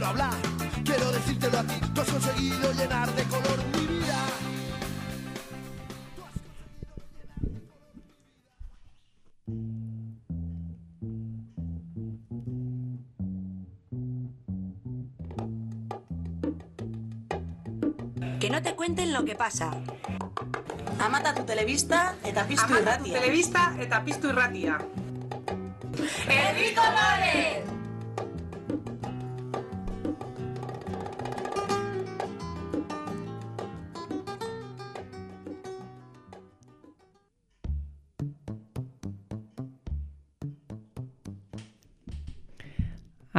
quiero hablar, quiero decírtelo a ti. Tú has conseguido llenar de color mi vida. Que no te cuenten lo que pasa. Amata tu televista eta piztu Amata tu irratia. telebista eta piztu irratia. Herri Kolore!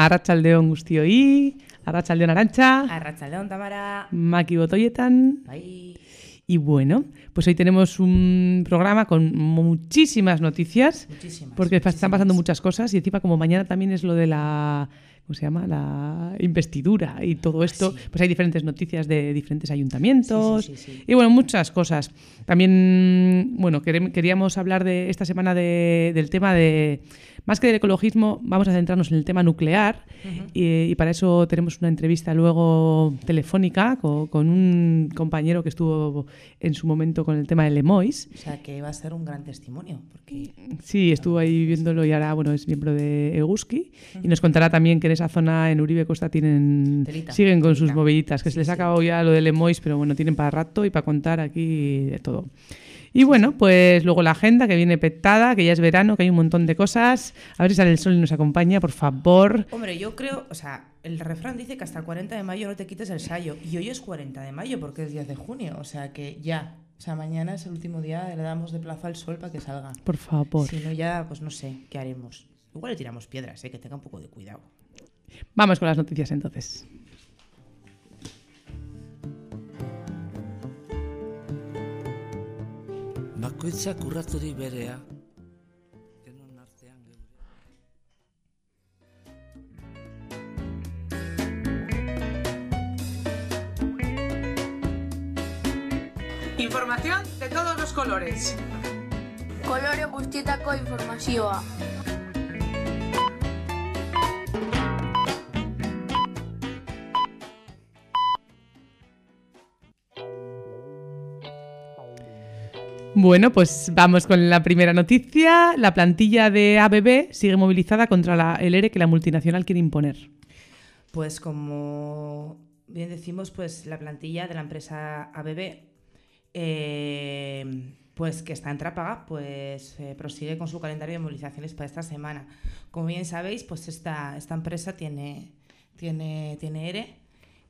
Arratsaldeon guztioi, Arratsaldeon Arantxa, Arratsaldeon, Tamara. Maki Botoyetan. Y bueno, pues hoy tenemos un programa con muchísimas noticias, Muchísimas. porque están pasando muchas cosas y encima como mañana también es lo de la, ¿cómo se llama? La investidura y todo esto, Sí. pues hay diferentes noticias de diferentes ayuntamientos Sí, sí, y bueno, muchas cosas. También, bueno, queríamos hablar de esta semana de- del tema de, más que del ecologismo, vamos a centrarnos en el tema nuclear y, y para eso tenemos una entrevista luego telefónica co- con, un compañero que estuvo en su momento con el tema de Lemois. O sea, que va a ser un gran testimonio, porque Sí, estuvo ahí viéndolo y ahora bueno, es miembro de Eguski y nos contará también que en esa zona en Uribe Costa tienen Telita, siguen con sus telita. moviditas, que Sí, se les ha sí. acabado ya lo de Lemois, pero bueno, tienen para rato y para contar aquí de todo. Y bueno, pues luego la agenda que viene petada, que ya es verano, que hay un montón de cosas. A ver si sale el sol y nos acompaña, por favor. Hombre, yo creo, o sea, el refrán dice que hasta el 40 de mayo no te quites el sayo. Y hoy es 40 de mayo porque es 10 de junio. O sea que ya. O sea, mañana es el último día, le damos de plazo al sol para que salga. Por favor. Si no, ya, pues no sé, ¿qué haremos? Igual le tiramos piedras, ¿eh? que tenga un poco de cuidado. Vamos con las noticias entonces. Bakoitzak urraturik berea. Denon artean geure. Información de todos los colores. kolore guztietako informazioa. Bueno, pues vamos con la primera noticia. La plantilla de ABB sigue movilizada contra la, el ERE que la multinacional quiere imponer. Pues como bien decimos, pues la plantilla de la empresa ABB, eh, pues que está en Trápaga, pues eh, prosigue con su calendario de movilizaciones para esta semana. Como bien sabéis, pues esta, esta empresa tiene, tiene, tiene ERE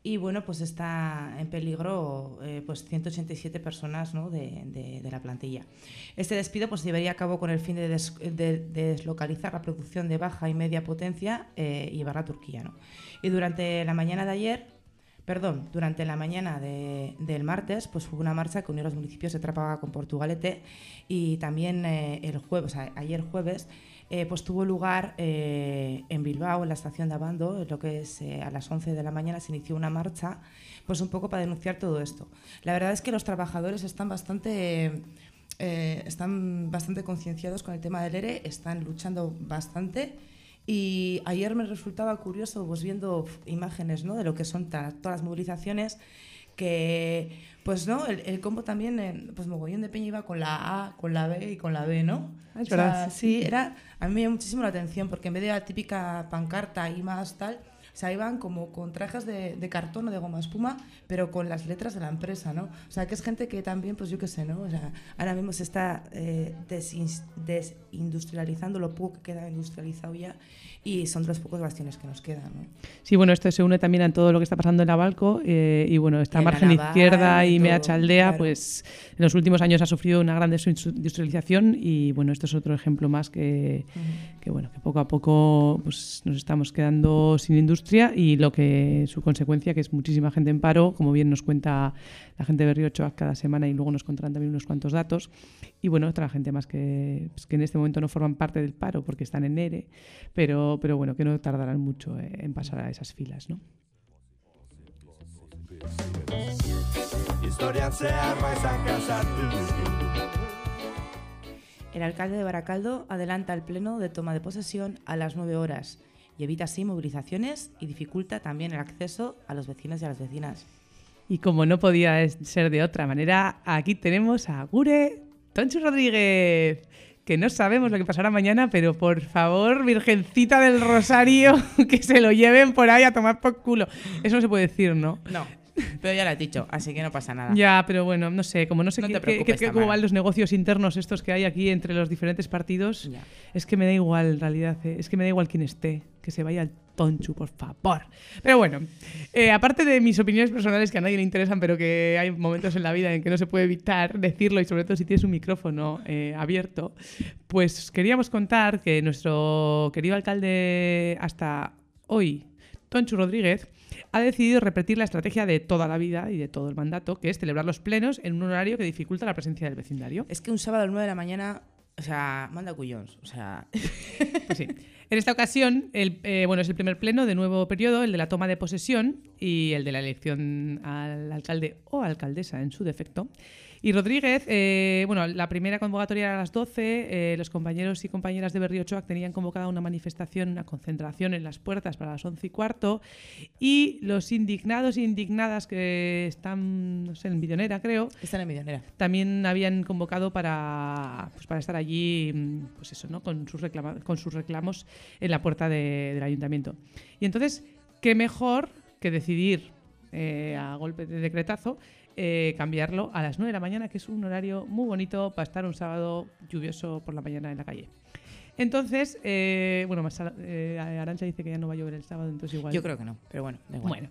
y bueno, pues está en peligro eh, pues 187 personas ¿no? de, de- la plantilla. Este despido pues, se llevaría a cabo con el fin de, des- de- de deslocalizar la producción de baja y media potencia eh, y llevarla a Turquía. ¿no? Y durante la mañana de ayer, perdón, durante la mañana de- del martes, pues hubo una marcha que unió los municipios de Trápaga con Portugalete y también eh, el jueves, ayer jueves, eh, pues tuvo lugar eh, en Bilbao, en la estación de Abando, lo que es eh, a las 11 de la mañana se inició una marcha, pues un poco para denunciar todo esto. La verdad es que los trabajadores están bastante, eh, están bastante concienciados con el tema del ERE, están luchando bastante. Y ayer me resultaba curioso, pues viendo imágenes ¿no? de lo que son todas las movilizaciones, que pues no, el, el combo también, en, pues mogollón de peña iba con la A, con la B y con la B, ¿no? Es O sea, verdad. sí, era, a mí me llamó muchísimo la atención, porque en vez de la típica pancarta y más tal, o sea, iban como con trajes de, de cartón o de goma espuma, pero con las letras de la empresa, ¿no? O sea, que es gente que también, pues yo qué sé, ¿no? O sea, ahora mismo se está eh, desin- desindustrializando lo poco que queda industrializado ya y son de los pocos bastiones que nos quedan, ¿no? Sí, bueno, esto se une también a todo lo que está pasando en Navalco eh, y bueno, esta en la margen naval izquierda y y Meacha Aldea, claro. pues en los últimos años ha sufrido una gran desindustrialización y bueno, esto es otro ejemplo más que, que bueno, que poco a poco pues nos estamos quedando sin industria y lo que su consecuencia que es muchísima gente en paro, como bien nos cuenta la gente de Berriochoa cada semana y luego nos contarán también unos cuantos datos. Y bueno, otra gente más que, pues, que en este momento no forman parte del paro porque están en ERE, pero, pero bueno, que no tardarán mucho eh, en pasar a esas filas, ¿no? El alcalde de Baracaldo adelanta el pleno de toma de posesión a las 9 horas y evita así movilizaciones y dificulta también el acceso a los vecinos y a las vecinas. Y como no podía ser de otra manera, aquí tenemos a Gure Tonchu Rodríguez, que no sabemos lo que pasará mañana, pero por favor, Virgencita del Rosario, que se lo lleven por ahí a tomar por culo. Eso no se puede decir, ¿no? No, pero ya lo has dicho, así que no pasa nada. Ya, pero bueno, no sé, como no sé No qué- qué- qué- cómo van los negocios internos estos que hay aquí entre los diferentes partidos, Ya. es que me da igual, en realidad, eh, es que me da igual quién esté, que se vaya al tonchu, por favor. Pero bueno, eh, aparte de mis opiniones personales que a nadie le interesan, pero que hay momentos en la vida en que no se puede evitar decirlo, y sobre todo si tienes un micrófono eh, abierto, pues queríamos contar que nuestro querido alcalde hasta hoy, Tonchu Rodríguez, ha decidido repetir la estrategia de toda la vida y de todo el mandato, que es celebrar los plenos en un horario que dificulta la presencia del vecindario. Es que un sábado a las 9 de la mañana, o sea, manda cuyons. O sea, Pues sí. En esta ocasión, el, eh, bueno, es el primer pleno de nuevo periodo, el de la toma de posesión y el de la elección al alcalde o alcaldesa en su defecto. Y Rodríguez, eh, bueno, la primera convocatoria era a las 12, eh, los compañeros y compañeras de Berriochoac tenían convocada una manifestación, una concentración en las puertas para las 11 y cuarto, y los indignados e indignadas que están, no sé, en Millonera, creo, está en millonera. también habían convocado para, pues para estar allí, mm, pues eso, ¿no? Con sus, reclama- con sus reclamos en la puerta de- del ayuntamiento. Y entonces, ¿qué mejor que decidir eh, a golpe de decretazo eh, cambiarlo a las 9 de la mañana, que es un horario muy bonito para estar un sábado lluvioso por la mañana en la calle? Entonces, eh, bueno, más, eh, Arancha dice que ya no va a llover el sábado, entonces igual. Yo creo que no, pero bueno, da igual. Bueno,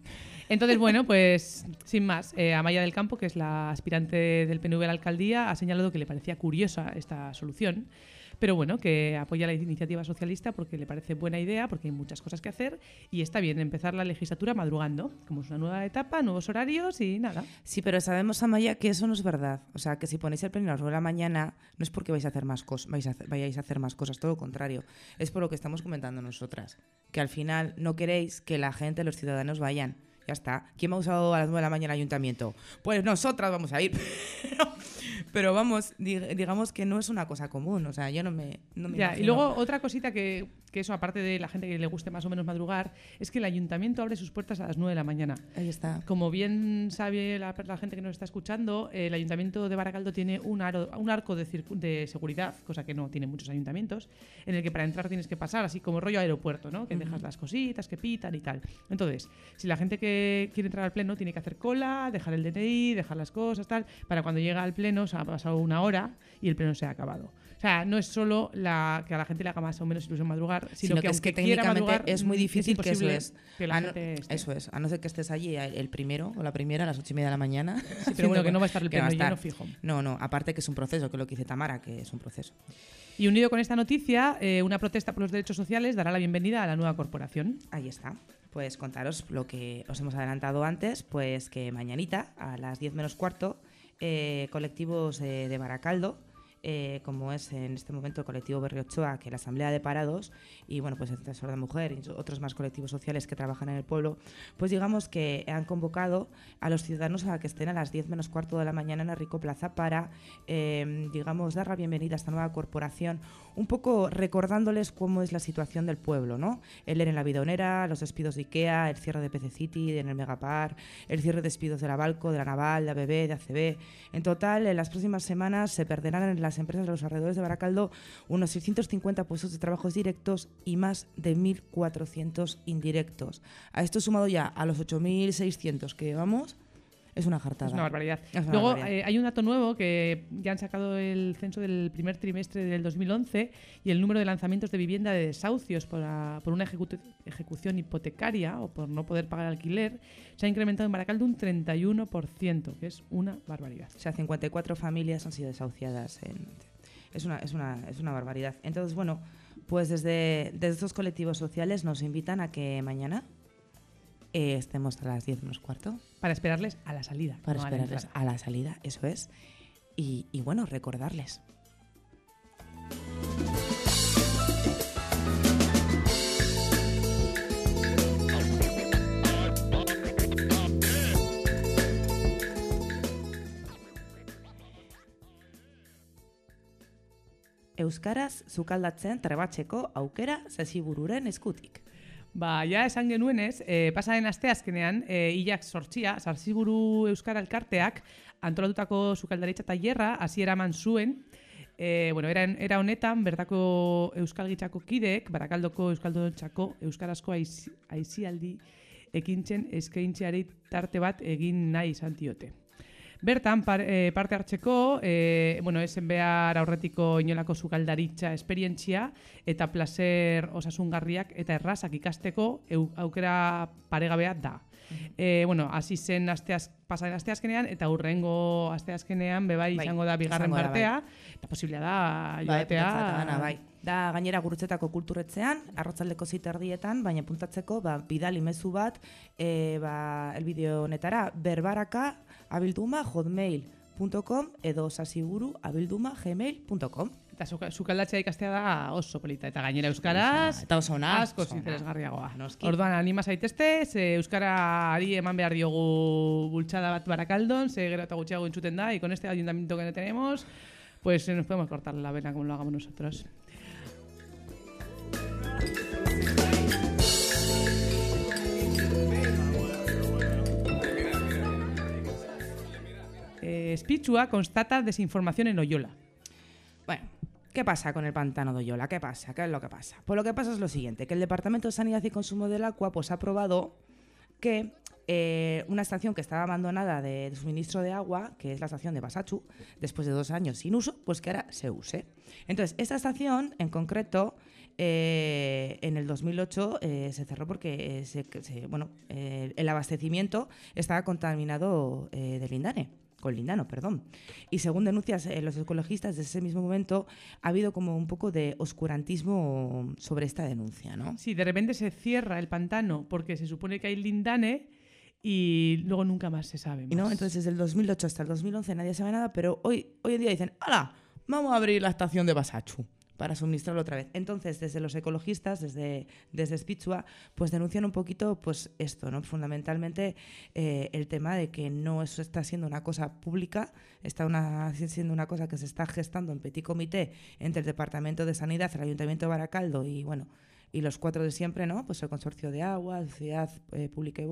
entonces, bueno, pues sin más, eh, Amaya del Campo, que es la aspirante del PNV a la alcaldía, ha señalado que le parecía curiosa esta solución, pero bueno, que apoya la iniciativa socialista porque le parece buena idea, porque hay muchas cosas que hacer y está bien empezar la legislatura madrugando, como es una nueva etapa, nuevos horarios y nada. Sí, pero sabemos, Amaya, que eso no es verdad. O sea, que si ponéis el pleno a las 9 de la mañana, no es porque vais a hacer más cosas, vais a vayáis a hacer más cosas, todo lo contrario. Es por lo que estamos comentando nosotras. Que al final no queréis que la gente, los ciudadanos vayan. Ya está. ¿Quién va a usado a las 9 de la mañana el ayuntamiento? Pues nosotras vamos a ir. Pero, vamos, dig- digamos que no es una cosa común. O sea, yo no me. No me Ya, y luego otra cosita que, que eso, aparte de la gente que le guste más o menos madrugar, es que el ayuntamiento abre sus puertas a las 9 de la mañana. Ahí está. Como bien sabe la, la gente que nos está escuchando, el ayuntamiento de Baracaldo tiene un, aro- un arco de, de seguridad, cosa que no tiene muchos ayuntamientos, en el que para entrar tienes que pasar, así como rollo aeropuerto, ¿no? Que dejas las cositas, que pitan y tal. Entonces, si la gente que quiere entrar al pleno tiene que hacer cola, dejar el DNI, dejar las cosas, tal, para cuando llega al pleno se ha pasado una hora y el pleno se ha acabado. O sea, no es solo la, que a la gente le haga más o menos ilusión madrugar, sino, Sino que, que, es que técnicamente madrugar, es muy mm, difícil que eso es. que la A no- eso es, a no ser que estés allí el primero o la primera a las ocho y media de la mañana. Sí, pero bueno, que no va a estar el que no estar. fijo. No, no, aparte que es un proceso, que es lo que dice Tamara, que es un proceso. Y unido con esta noticia, eh, una protesta por los derechos sociales dará la bienvenida a la nueva corporación. Ahí está. Pues contaros lo que os hemos adelantado antes, pues que mañanita a las 10 menos cuarto, eh, colectivos eh, de Baracaldo, eh, como es en este momento el colectivo Berriochoa, que la Asamblea de Parados, y bueno, pues el Tesoro de Mujer y otros más colectivos sociales que trabajan en el pueblo, pues digamos que han convocado a los ciudadanos a que estén a las 10 menos cuarto de la mañana en la Rico Plaza para, eh, digamos, dar la bienvenida a esta nueva corporación, un poco recordándoles cómo es la situación del pueblo, ¿no? El ERE en la Bidonera, los despidos de IKEA, el cierre de PC City, en el Megapar, el cierre de despidos de la Balco, de la Naval, de ABB, de ACB. En total, en las próximas semanas se perderán en las empresas de los alrededores de Baracaldo unos 650 puestos de trabajos directos y más de 1.400 indirectos. A esto sumado ya a los 8.600 que llevamos, es una jartada. Es una barbaridad. Es una Luego barbaridad. eh, hay un dato nuevo que ya han sacado el censo del primer trimestre del 2011 y el número de lanzamientos de vivienda de desahucios por, a- por una ejecu- ejecución hipotecaria o por no poder pagar alquiler se ha incrementado en Baracaldo un 31%, que es una barbaridad. O sea, 54 familias han sido desahuciadas. en- es, una, es, una, es una barbaridad. Entonces, bueno, pues desde, desde estos colectivos sociales nos invitan a que mañana eh, estemos a las 10 menos cuarto Para esperarles a la salida. para no a la esperarles a la salida, eso es. Y, y bueno, recordarles. Euskaraz sukaldatzen trebatzeko aukera sesibururen eskutik. Ba, ja esan genuenez, e, pasaren asteazkenean, e, hilak sortxia, Zarziburu Euskara Elkarteak, antolatutako sukaldaritza tailerra hasiera eman zuen, E, bueno, era, era honetan, bertako Euskalgitzako kideek, Barakaldoko Euskalduntzako Euskarazko aizi- aizialdi ekintzen eskaintzeari tarte bat egin nahi izan diote. Bertan, par, eh, parte hartzeko, eh, bueno, esen behar aurretiko inolako sukaldaritza esperientzia eta placer osasungarriak eta errazak ikasteko eu, aukera paregabea da. Eh, bueno, hasi zen asteaz, pasaren asteazkenean eta hurrengo asteazkenean bebai Bai, izango da bigarren izango da, bai. partea eta posiblea da Bai, joatea. gana, bai. Da gainera gurutzetako kulturretzean, arratzaldeko ziterdietan, baina puntatzeko ba, bidali mezu bat, e, ba, elbideo honetara, berbaraka abilduma hotmail.com edo sasiguru abilduma gmail.com. Eta sukaldatzea ikastea da oso polita eta gainera euskaraz Eta oso ona, asko oso ona. interesgarriagoa. Noski. Orduan anima zaitezte, ze euskarari eman behar diogu bultzada bat barakaldon, ze gero eta gutxiago entzuten da, y con este ayuntamiento que no tenemos, pues nos podemos cortar la vena como lo hagamos nosotros. Spitzua constata desinformación en Oyola. Bueno, ¿qué pasa con el pantano de Oyola? ¿Qué pasa? ¿Qué es lo que pasa? Pues lo que pasa es lo siguiente, que el Departamento de Sanidad y Consumo del Agua pues, ha aprobado que eh, una estación que estaba abandonada de, suministro de agua, que es la estación de Basachu, después de dos años sin uso, pues que ahora se use. Entonces, esta estación en concreto, eh, en el 2008 eh, se cerró porque se- bueno, el abastecimiento estaba contaminado eh, de lindane con lindano, perdón. Y según denuncias eh, los ecologistas, desde ese mismo momento ha habido como un poco de oscurantismo sobre esta denuncia, ¿no? Sí, de repente se cierra el pantano porque se supone que hay lindane y luego nunca más se sabe. No, entonces desde el 2008 hasta el 2011 nadie sabe nada, pero hoy, hoy en día dicen, ¡hala! Vamos a abrir la estación de Basachu para suministrarlo otra vez. Entonces, desde los ecologistas, desde, desde Spitzua, pues denuncian un poquito pues esto, ¿no? Fundamentalmente eh, el tema de que no eso está siendo una cosa pública, está una, siendo una cosa que se está gestando en petit comité entre el Departamento de Sanidad, el Ayuntamiento de Baracaldo y, bueno, y los cuatro de siempre, ¿no? Pues el Consorcio de Agua, Ciudad eh, Pública y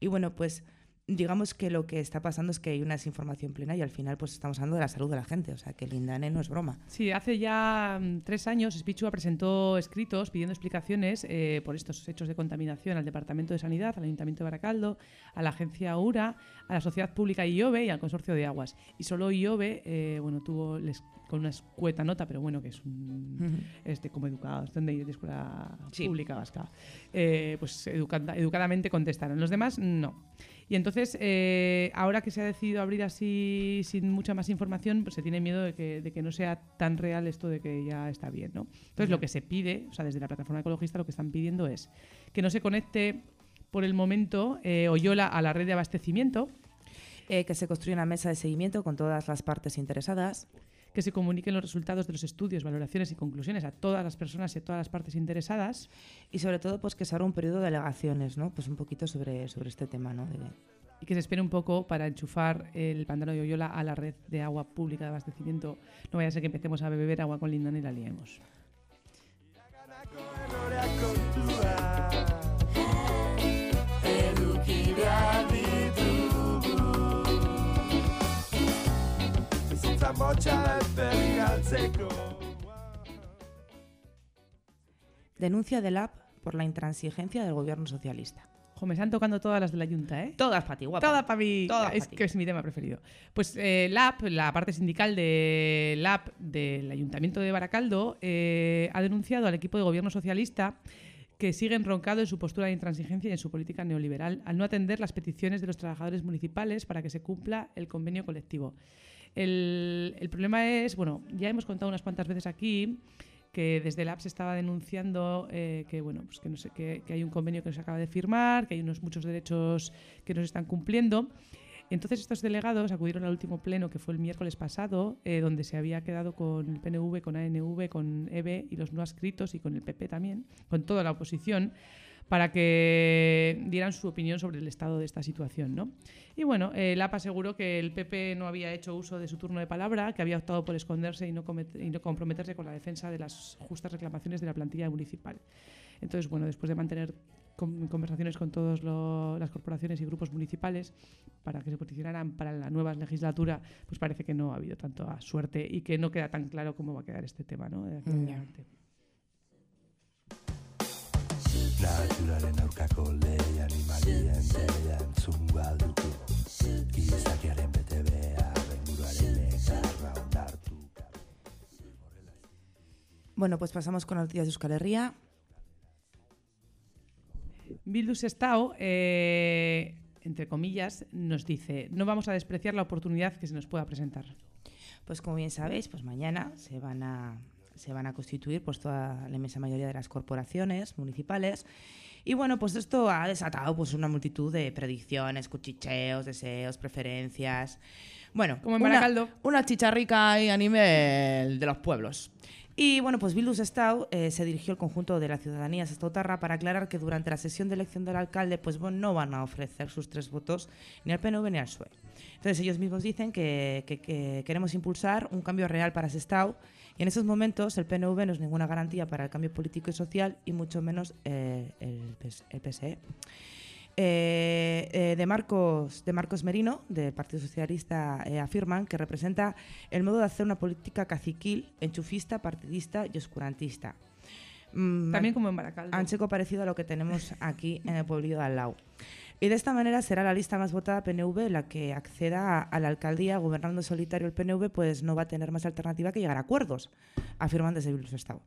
y bueno, pues digamos que lo que está pasando es que hay una desinformación plena y al final pues estamos hablando de la salud de la gente, o sea que el Indane no es broma. Sí, hace ya mm, tres años Spichua presentó escritos pidiendo explicaciones eh, por estos hechos de contaminación al Departamento de Sanidad, al Ayuntamiento de Baracaldo, a la Agencia URA, a la Sociedad Pública IOBE y al Consorcio de Aguas. Y solo IOBE, eh, bueno, tuvo les- con una escueta nota, pero bueno, que es un, este, como educados, donde de escuela Sí. pública vasca, eh, pues educada- educadamente contestaron. Los demás, no. Y entonces, eh, ahora que se ha decidido abrir así sin mucha más información, pues se tiene miedo de que, de que no sea tan real esto de que ya está bien, ¿no? Entonces, lo que se pide, o sea, desde la plataforma ecologista lo que están pidiendo es que no se conecte por el momento eh, Oyola a la red de abastecimiento, Eh, que se construya una mesa de seguimiento con todas las partes interesadas. Que se comuniquen los resultados de los estudios, valoraciones y conclusiones a todas las personas y a todas las partes interesadas. Y sobre todo, pues que se abra un periodo de alegaciones, ¿no? Pues un poquito sobre, sobre este tema, ¿no? De- y que se espere un poco para enchufar el pantano de Oyola a la red de agua pública de abastecimiento. No vaya a ser que empecemos a beber agua con lindana y la liemos. Motxa ez galtzeko Denuncia del app por la intransigencia del gobierno socialista. Jo, me están tocando todas las de la Junta, ¿eh? Todas para ti, guapa. Toda para mí. Todas es pa' que es mi tema preferido. Pues eh, LAP, la parte sindical de LAP del Ayuntamiento de Baracaldo, eh, ha denunciado al equipo de gobierno socialista que sigue enroncado en su postura de intransigencia y en su política neoliberal al no atender las peticiones de los trabajadores municipales para que se cumpla el convenio colectivo. El, problema es, bueno, ya hemos contado unas cuantas veces aquí que desde el app se estaba denunciando eh, que bueno pues que no sé que, hay un convenio que no se acaba de firmar que hay unos muchos derechos que no se están cumpliendo. Entonces estos delegados acudieron al último pleno que fue el miércoles pasado eh, donde se había quedado con el PNV con ANV con EB y los no adscritos y con el PP también con toda la oposición para que dieran su opinión sobre el estado de esta situación. ¿no? Y bueno, el APA aseguró que el PP no había hecho uso de su turno de palabra, que había optado por esconderse y no, y no comprometerse con la defensa de las justas reclamaciones de la plantilla municipal. Entonces, bueno, después de mantener con- conversaciones con todas las corporaciones y grupos municipales para que se posicionaran para la nueva legislatura, pues parece que no ha habido tanta suerte y que no queda tan claro cómo va a quedar este tema, ¿no? De aquí adelante. Naturaren aurkako bete behar, ekarra Bueno, pues pasamos con noticias de Euskal Herria. Bildu Sestao, eh, entre comillas, nos dice, no vamos a despreciar la oportunidad que se nos pueda presentar. Pues como bien sabéis, pues mañana se van a, se van a constituir pues toda la inmensa mayoría de las corporaciones municipales. Y bueno, pues esto ha desatado pues una multitud de predicciones, cuchicheos, deseos, preferencias. Bueno, Como en una-. Una, chicharrica ahí a nivel de los pueblos. Y bueno, pues Bildu Sestao eh, se dirigió al conjunto de la ciudadanía sestautarra para aclarar que durante la sesión de elección del alcalde pues bueno, no van a ofrecer sus tres votos ni al PNV ni al PSOE. Entonces ellos mismos dicen que, que- que queremos impulsar un cambio real para Sestao y en estos momentos el PNV no es ninguna garantía para el cambio político y social y mucho menos eh, el, el PSE. Eh, eh, de, Marcos, de Marcos Merino, del Partido Socialista, afirman que representa el modo de hacer una política caciquil, enchufista, partidista y oscurantista. Mm, También como en Baracaldo. Ancheco parecido a lo que tenemos aquí en el pueblillo de al lado. Y de esta manera será la lista más votada PNV la que acceda a, la alcaldía gobernando solitario el PNV, pues no va a tener más alternativa que llegar a acuerdos, afirman desde Bildu Estado.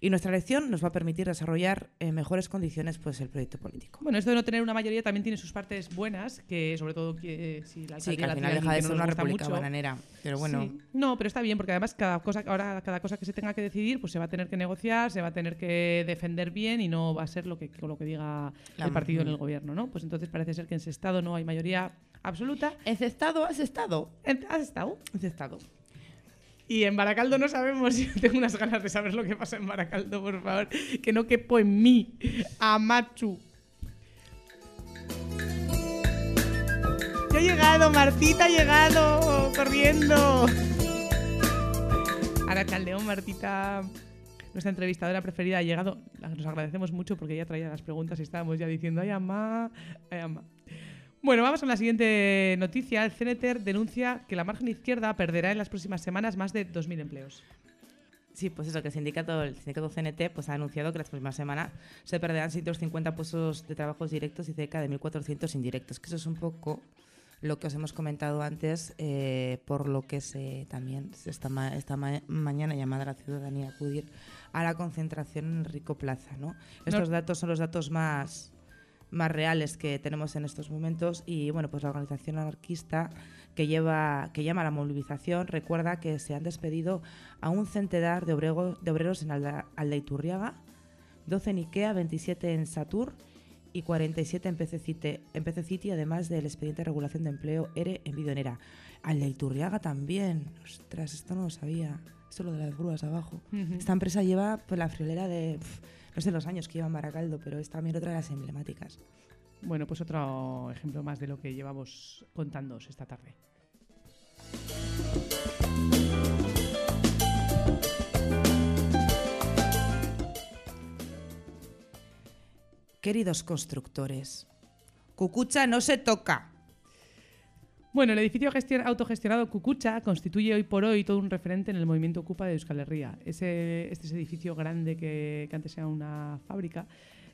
Y nuestra elección nos va a permitir desarrollar en mejores condiciones pues el proyecto político. Bueno, esto de no tener una mayoría también tiene sus partes buenas, que sobre todo que si la Sí, que alcaldía al final deja de ser no una república mucho. bananera. Pero bueno, Sí. No, pero está bien, porque además cada cosa, ahora cada cosa que se tenga que decidir, pues se va a tener que negociar, se va a tener que defender bien y no va a ser lo que, lo que diga La- el partido en el gobierno, ¿no? Pues entonces parece ser que en ese estado no hay mayoría absoluta. ¿ese estado has estado? En- ¿Has estado? Ese estado. Y en Baracaldo no sabemos, yo tengo unas ganas de saber lo que pasa en Baracaldo, por favor, que no quepo en mí, Amachu. Ya ha llegado, Martita ha llegado, corriendo. Aracaldeón, Martita, nuestra entrevistadora preferida, ha llegado. Nos agradecemos mucho porque ella traía las preguntas y estábamos ya diciendo, ay, ama, ay, ama. Bueno, vamos con la siguiente noticia. El CNTER denuncia que la margen izquierda perderá en las próximas semanas más de 2.000 empleos. Sí, pues eso, que el sindicato, el sindicato CNT pues, ha anunciado que las próximas semanas se perderán 150 puestos de trabajos directos y cerca de 1.400 indirectos, que eso es un poco lo que os hemos comentado antes, eh, por lo que se también esta, ma- esta ma- mañana llamada a la ciudadanía a acudir a la concentración en Rico Plaza. ¿no? Estos datos son los datos más, más reales que tenemos en estos momentos y bueno pues la organización anarquista que lleva que llama a la movilización recuerda que se han despedido a un centenar de, obrego- de obreros en Alda, Aldaiturriaga 12 en Ikea 27 en Satur y 47 en PC City, en PC City, además del expediente de regulación de empleo ERE en Bidonera. Aldaiturriaga también. Ostras, esto no lo sabía. Esto es lo de las grúas abajo. Esta empresa lleva pues, la friolera de pf, no sé los años que lleva en Baracaldo, pero es también otra de las emblemáticas. Bueno, pues otro ejemplo más de lo que llevamos contándoos esta tarde. Queridos constructores, Cucucha no se toca. Bueno, el edificio gestion- autogestionado Cucucha constituye hoy por hoy todo un referente en el movimiento Ocupa de Euskal Herria. Ese, este es edificio grande que, que antes era una fábrica,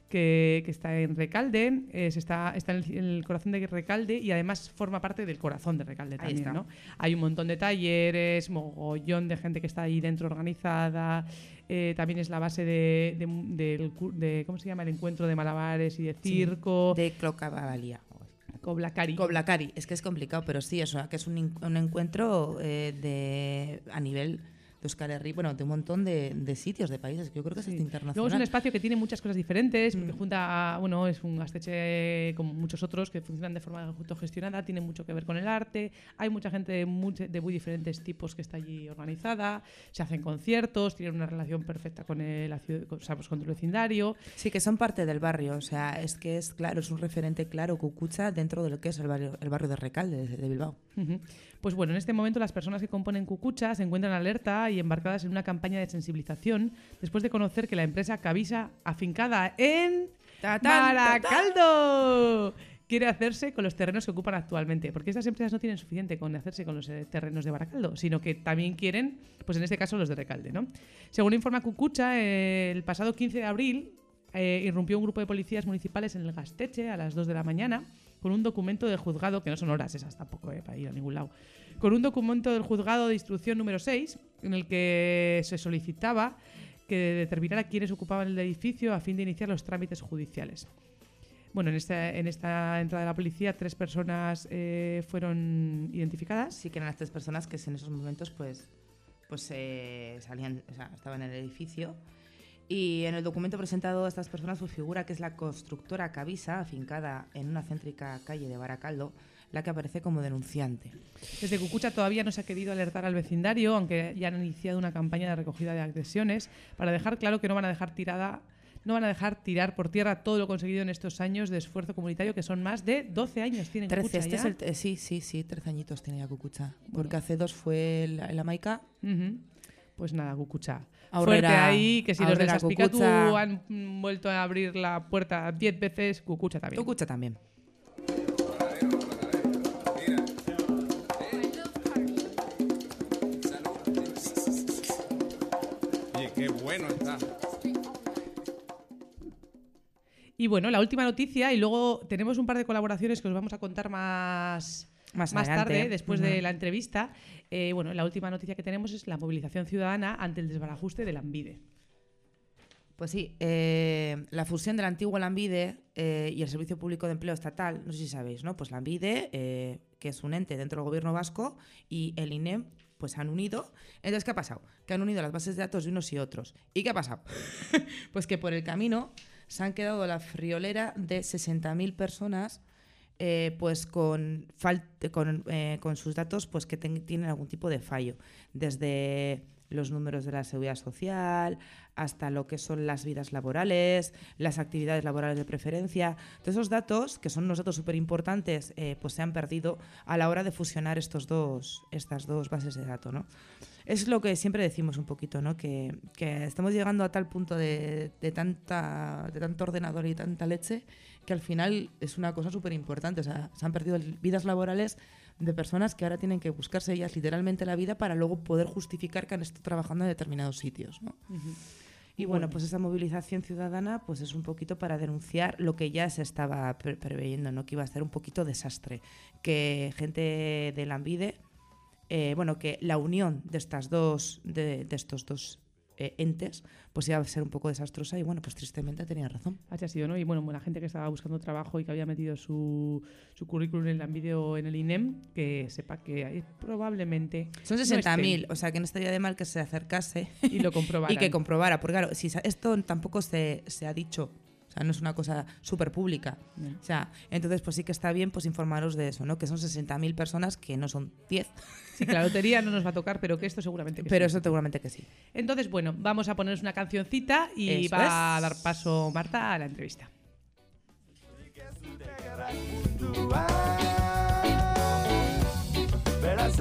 que, que está en Recalde, eh, está, está en, el, en el corazón de Recalde y además forma parte del corazón de Recalde Ahí también. Hay un montón de talleres, mogollón de gente que está ahí dentro organizada. eh, también es la base de, de- ¿cómo se llama? El encuentro de malabares y de circo. De Clocavalía. Coblacari. Coblacari, es que es complicado, pero sí, eso, que es un, un encuentro eh, de a nivel de Euskal Herria, bueno, de un montón de, de sitios, de países, que yo creo que es Sí. hasta internacional. Luego es un espacio que tiene muchas cosas diferentes, porque Mm. junta, a- bueno, es un gasteche como muchos otros que funcionan de forma autogestionada, tiene mucho que ver con el arte, hay mucha gente de muy, de muy diferentes tipos que está allí organizada, se hacen conciertos, tienen una relación perfecta con el, la ciudad- con, o sea, pues con el vecindario. Sí, que son parte del barrio, o sea, es que es claro, es un referente claro, Cucucha, dentro de lo que es el barrio, el barrio de Recalde, de, de Bilbao. Ujú. Pues bueno, en este momento las personas que componen Cucucha se encuentran alerta y embarcadas en una campaña de sensibilización después de conocer que la empresa Cavisa, afincada en Baracaldo, quiere hacerse con los terrenos que ocupan actualmente. Porque estas empresas no tienen suficiente con hacerse con los eh, terrenos de Baracaldo, sino que también quieren, pues en este caso, los de Recalde. ¿no? Según informa Cucucha, eh, el pasado 15 de abril eh, irrumpió un grupo de policías municipales en el Gasteche a las 2 de la mañana con un documento del juzgado, que no son horas esas tampoco, eh, para ir a ningún lado, con un documento del juzgado de instrucción número 6 en el que se solicitaba que determinara quiénes ocupaban el edificio a fin de iniciar los trámites judiciales. Bueno, en esta, en esta entrada de la policía, tres personas eh, fueron identificadas. Sí que eran las tres personas que en esos momentos pues, pues eh, salían, estaban en el edificio. Y en el documento presentado a estas personas pues, figura que es la constructora Cavisa, afincada en una céntrica calle de Baracaldo, la que aparece como denunciante. Desde Cucucha todavía no se ha querido alertar al vecindario, aunque ya han iniciado una campaña de recogida de agresiones para dejar claro que no van a dejar tirada no van a dejar tirar por tierra todo lo conseguido en estos años de esfuerzo comunitario, que son más de 12 años tienen 13, Cucucha este ya. es el, eh, sí, sí, sí, 13 añitos tiene ya Cucucha. Porque hace dos fue el- la Maica. Ujú. Pues nada, Cucucha. Aurrera- Fuerte ahí, que si los de Cucucha. han vuelto a abrir la puerta 10 veces, Cucucha también. Cucucha también. Oye, qué bueno está. Y bueno, la última noticia, y luego tenemos un par de colaboraciones que os vamos a contar más, Más tarde, después de la entrevista. Eh, bueno, la última noticia que tenemos es la movilización ciudadana ante el desbarajuste del Ambide. Pues sí, eh, la fusión del antiguo Lambide eh, y el Servicio Público de Empleo Estatal, no sé si sabéis, ¿no? Pues Lambide, eh, que es un ente dentro del gobierno vasco, y el INEM, pues han unido. Entonces, ¿qué ha pasado? Que han unido las bases de datos de unos y otros. ¿Y qué ha pasado? pues que por el camino se han quedado la friolera de 60.000 personas eh, pues con, con, eh, con sus datos pues que tienen algún tipo de fallo. Desde los números de la seguridad social, hasta lo que son las vidas laborales, las actividades laborales de preferencia. Todos esos datos, que son unos datos súper importantes, pues se han perdido a la hora de fusionar estos dos, estas dos bases de datos. ¿no? Es lo que siempre decimos un poquito, ¿no? que, estamos llegando a tal punto de, de tanta, de tanto ordenador y tanta leche que al final es una cosa súper importante. O sea, se han perdido vidas laborales de personas que ahora tienen que buscarse ellas literalmente la vida para luego poder justificar que han estado trabajando en determinados sitios. ¿no? Y bueno, pues esa movilización ciudadana pues es un poquito para denunciar lo que ya se estaba pre- preveyendo, ¿no? que iba a ser un poquito desastre. Que gente de Lambide, eh, bueno, que la unión de estas dos, de, de estos dos eh, entes, pues iba a ser un poco desastrosa y bueno, pues tristemente tenía razón. Así ha sido, ¿no? Y bueno, la gente que estaba buscando trabajo y que había metido su, su currículum en el vídeo o en el INEM, que sepa que ahí probablemente. Son no 60.000, estén. o sea que no estaría de mal que se acercase Y lo comprobaran. y que comprobara. Porque claro, si esto tampoco se, se ha dicho, sea, no es una cosa súper pública. O sea, entonces pues sí que está bien pues informaros de eso, ¿no? Que son 60.000 personas que no son 10, Sí, que la lotería no nos va a tocar, pero que esto seguramente que pero sí. eso seguramente que sí. Entonces, bueno, vamos a ponernos una cancioncita y Eso va a dar paso Marta a la entrevista. Beraz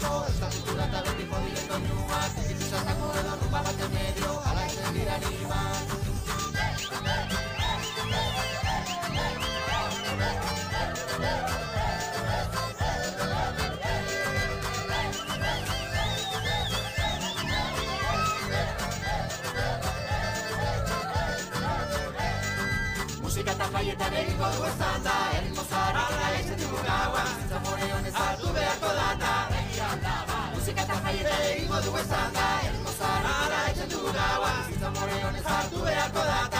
joko Euskal kultura eta beti jodire doinuak Ikitu izatako edo rumba baten medio Ala den dira animal Musika eta jaietan egingo du ezan da Erritmo zaharrekin gaitzen dugu gaua Bizitza more honez hartu beharko data Aietarregiko dugu esanda, hermosaren gara etxen dugu daua, bizamore honez hartu beharko da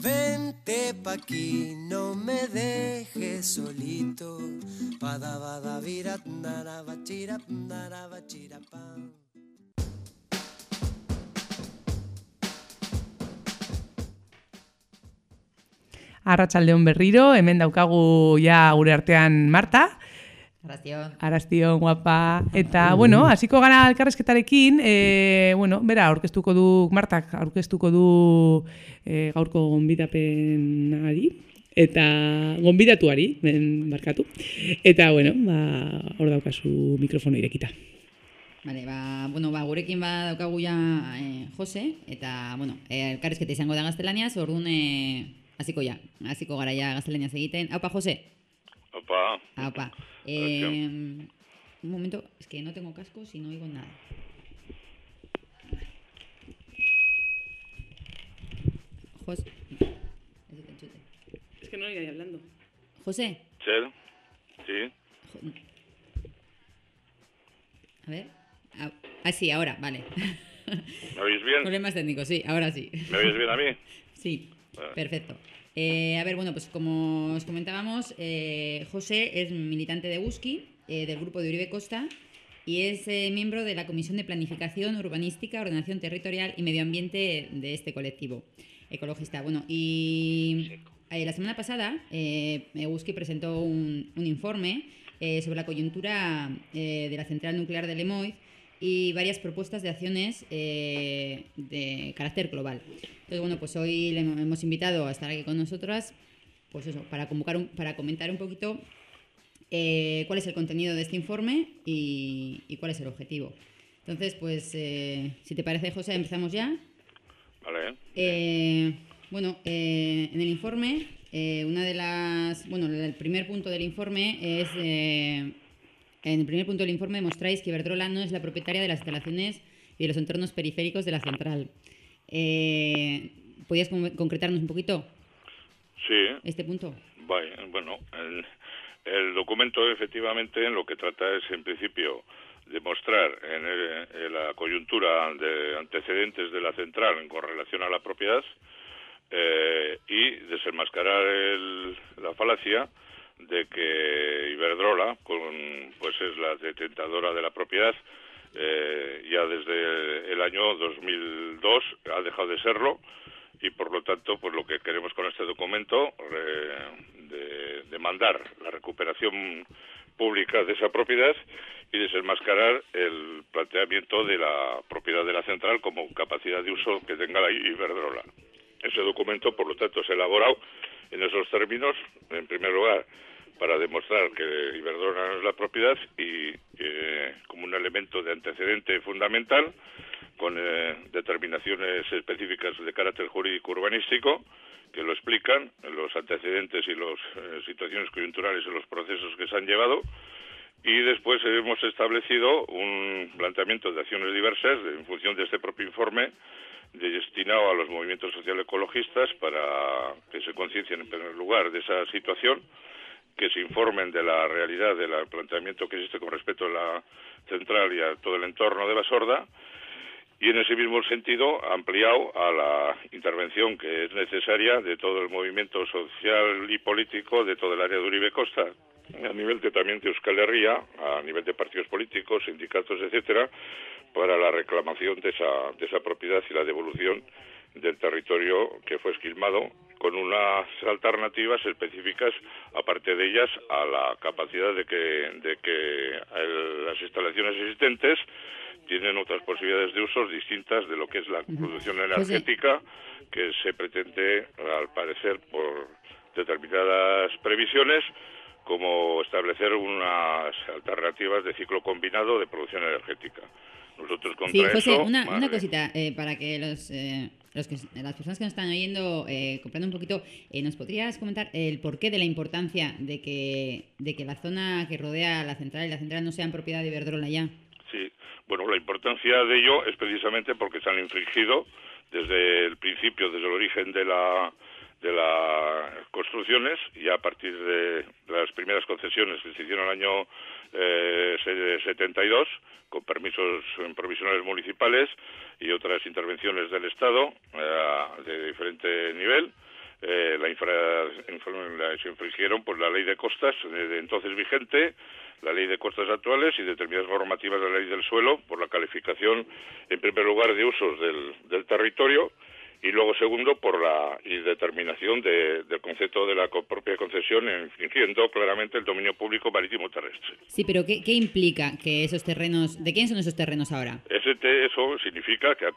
Vente pa' aquí, no me dejes solito. Pada bada virat naraba chira naraba chira pan. Arratsaldeon berriro, hemen daukagu ja gure artean Marta. Arrastion. Arrastion, guapa. Eta, bueno, hasiko gara elkarrezketarekin, e, bueno, bera, aurkeztuko du, Martak aurkeztuko du e, gaurko gonbidapenari, eta gonbidatuari, ben barkatu. Eta, bueno, ba, hor daukazu mikrofono irekita. Vale, ba, bueno, ba, gurekin ba daukagu ja eh, Jose, eta, bueno, eh, elkarrezketa izango da gaztelaniaz, orduan eh, hasiko ja, hasiko gara ja gaztelaniaz egiten. Aupa, Jose? Opa, Aupa. Eh, un momento, es que no tengo cascos y no oigo nada. José. Es que no oigo ahí hablando. José, Chel, sí, a ver. Ah, ah, sí, ahora, vale. ¿me oís bien? Problemas técnicos, sí, ahora sí. ¿Me oís bien a mí? Sí, Vale. perfecto. Eh, a ver, bueno, pues como os comentábamos, eh, José es militante de Buski, eh, del grupo de Uribe Costa, y es eh, miembro de la Comisión de Planificación Urbanística, Ordenación Territorial y Medio Ambiente de este colectivo ecologista. Bueno, y la semana pasada Buski presentó un, informe sobre la coyuntura de la central nuclear de Lemoiz y varias propuestas de acciones eh, de carácter global. Entonces, bueno, pues hoy le hemo- hemos invitado a estar aquí con nosotras, pues eso, para, convocar un- para comentar un poquito eh, cuál es el contenido de este informe y, y cuál es el objetivo. Entonces, pues, eh, si te parece, José, empezamos ya. Vale, Eh, bueno, eh, en el informe, una de las. Bueno, el primer punto del informe es. Eh, en el primer punto del informe mostráis que Iberdrola no es la propietaria de las instalaciones y de los entornos periféricos de la central. Eh, ¿Podrías con- concretarnos un poquito sí, este punto? vaya, bueno, el, el documento efectivamente en lo que trata es en principio demostrar en, el- en la coyuntura de antecedentes de la central con relación a la propiedad eh, y desenmascarar el- la falacia de que Iberdrola, con, pues es la detentadora de la propiedad, eh, ya desde el año 2002 ha dejado de serlo y por lo tanto, pues lo que queremos con este documento, de demandar la recuperación pública de esa propiedad y desenmascarar el planteamiento de la propiedad de la central como capacidad de uso que tenga la Iberdrola. Ese documento, por lo tanto, se ha elaborado en esos términos, en primer lugar, para demostrar que Iberdrola no es la propiedad y eh, como un elemento de antecedente fundamental, con eh, determinaciones específicas de carácter jurídico urbanístico que lo explican, los antecedentes y las eh, situaciones coyunturales y los procesos que se han llevado. Y después hemos establecido un planteamiento de acciones diversas en función de este propio informe destinado a los movimientos social ecologistas para que se conciencien en primer lugar de esa situación, que se informen de la realidad del planteamiento que existe con respecto a la central y a todo el entorno de la sorda y en ese mismo sentido ampliado a la intervención que es necesaria de todo el movimiento social y político de todo el área de Uribe Costa a nivel de también de Euskal Herria, a nivel de partidos políticos, sindicatos, etcétera, para la reclamación de esa, de esa propiedad y la devolución del territorio que fue esquilmado con unas alternativas específicas, aparte de ellas, a la capacidad de que, de que las instalaciones existentes tienen otras posibilidades de usos distintas de lo que es la producción energética que se pretende, al parecer, por determinadas previsiones, como establecer unas alternativas de ciclo combinado de producción energética. Nosotros contra sí, José, una, una, cosita eh, para que los, eh, los que, las personas que nos están oyendo eh, comprando un poquito, eh, ¿nos podrías comentar el porqué de la importancia de que, de que la zona que rodea la central y la central no sean propiedad de Iberdrola ya? Sí, bueno, la importancia de ello es precisamente porque se han infringido desde el principio, desde el origen de la de las construcciones y a partir de las primeras concesiones que se hicieron el año eh, 72 con permisos provisionales municipales y otras intervenciones del Estado eh, de diferente nivel. Eh, la infra, se infringieron por la ley de costas de, entonces vigente, la ley de costas actuales y determinadas normativas de la ley del suelo por la calificación, en primer lugar, de usos del, del territorio y luego segundo por la determinación del concepto de la propia concesión infringiendo claramente el dominio público marítimo terrestre. Sí, pero ¿qué, implica que esos terrenos, de quién son esos terrenos ahora? Eso significa que a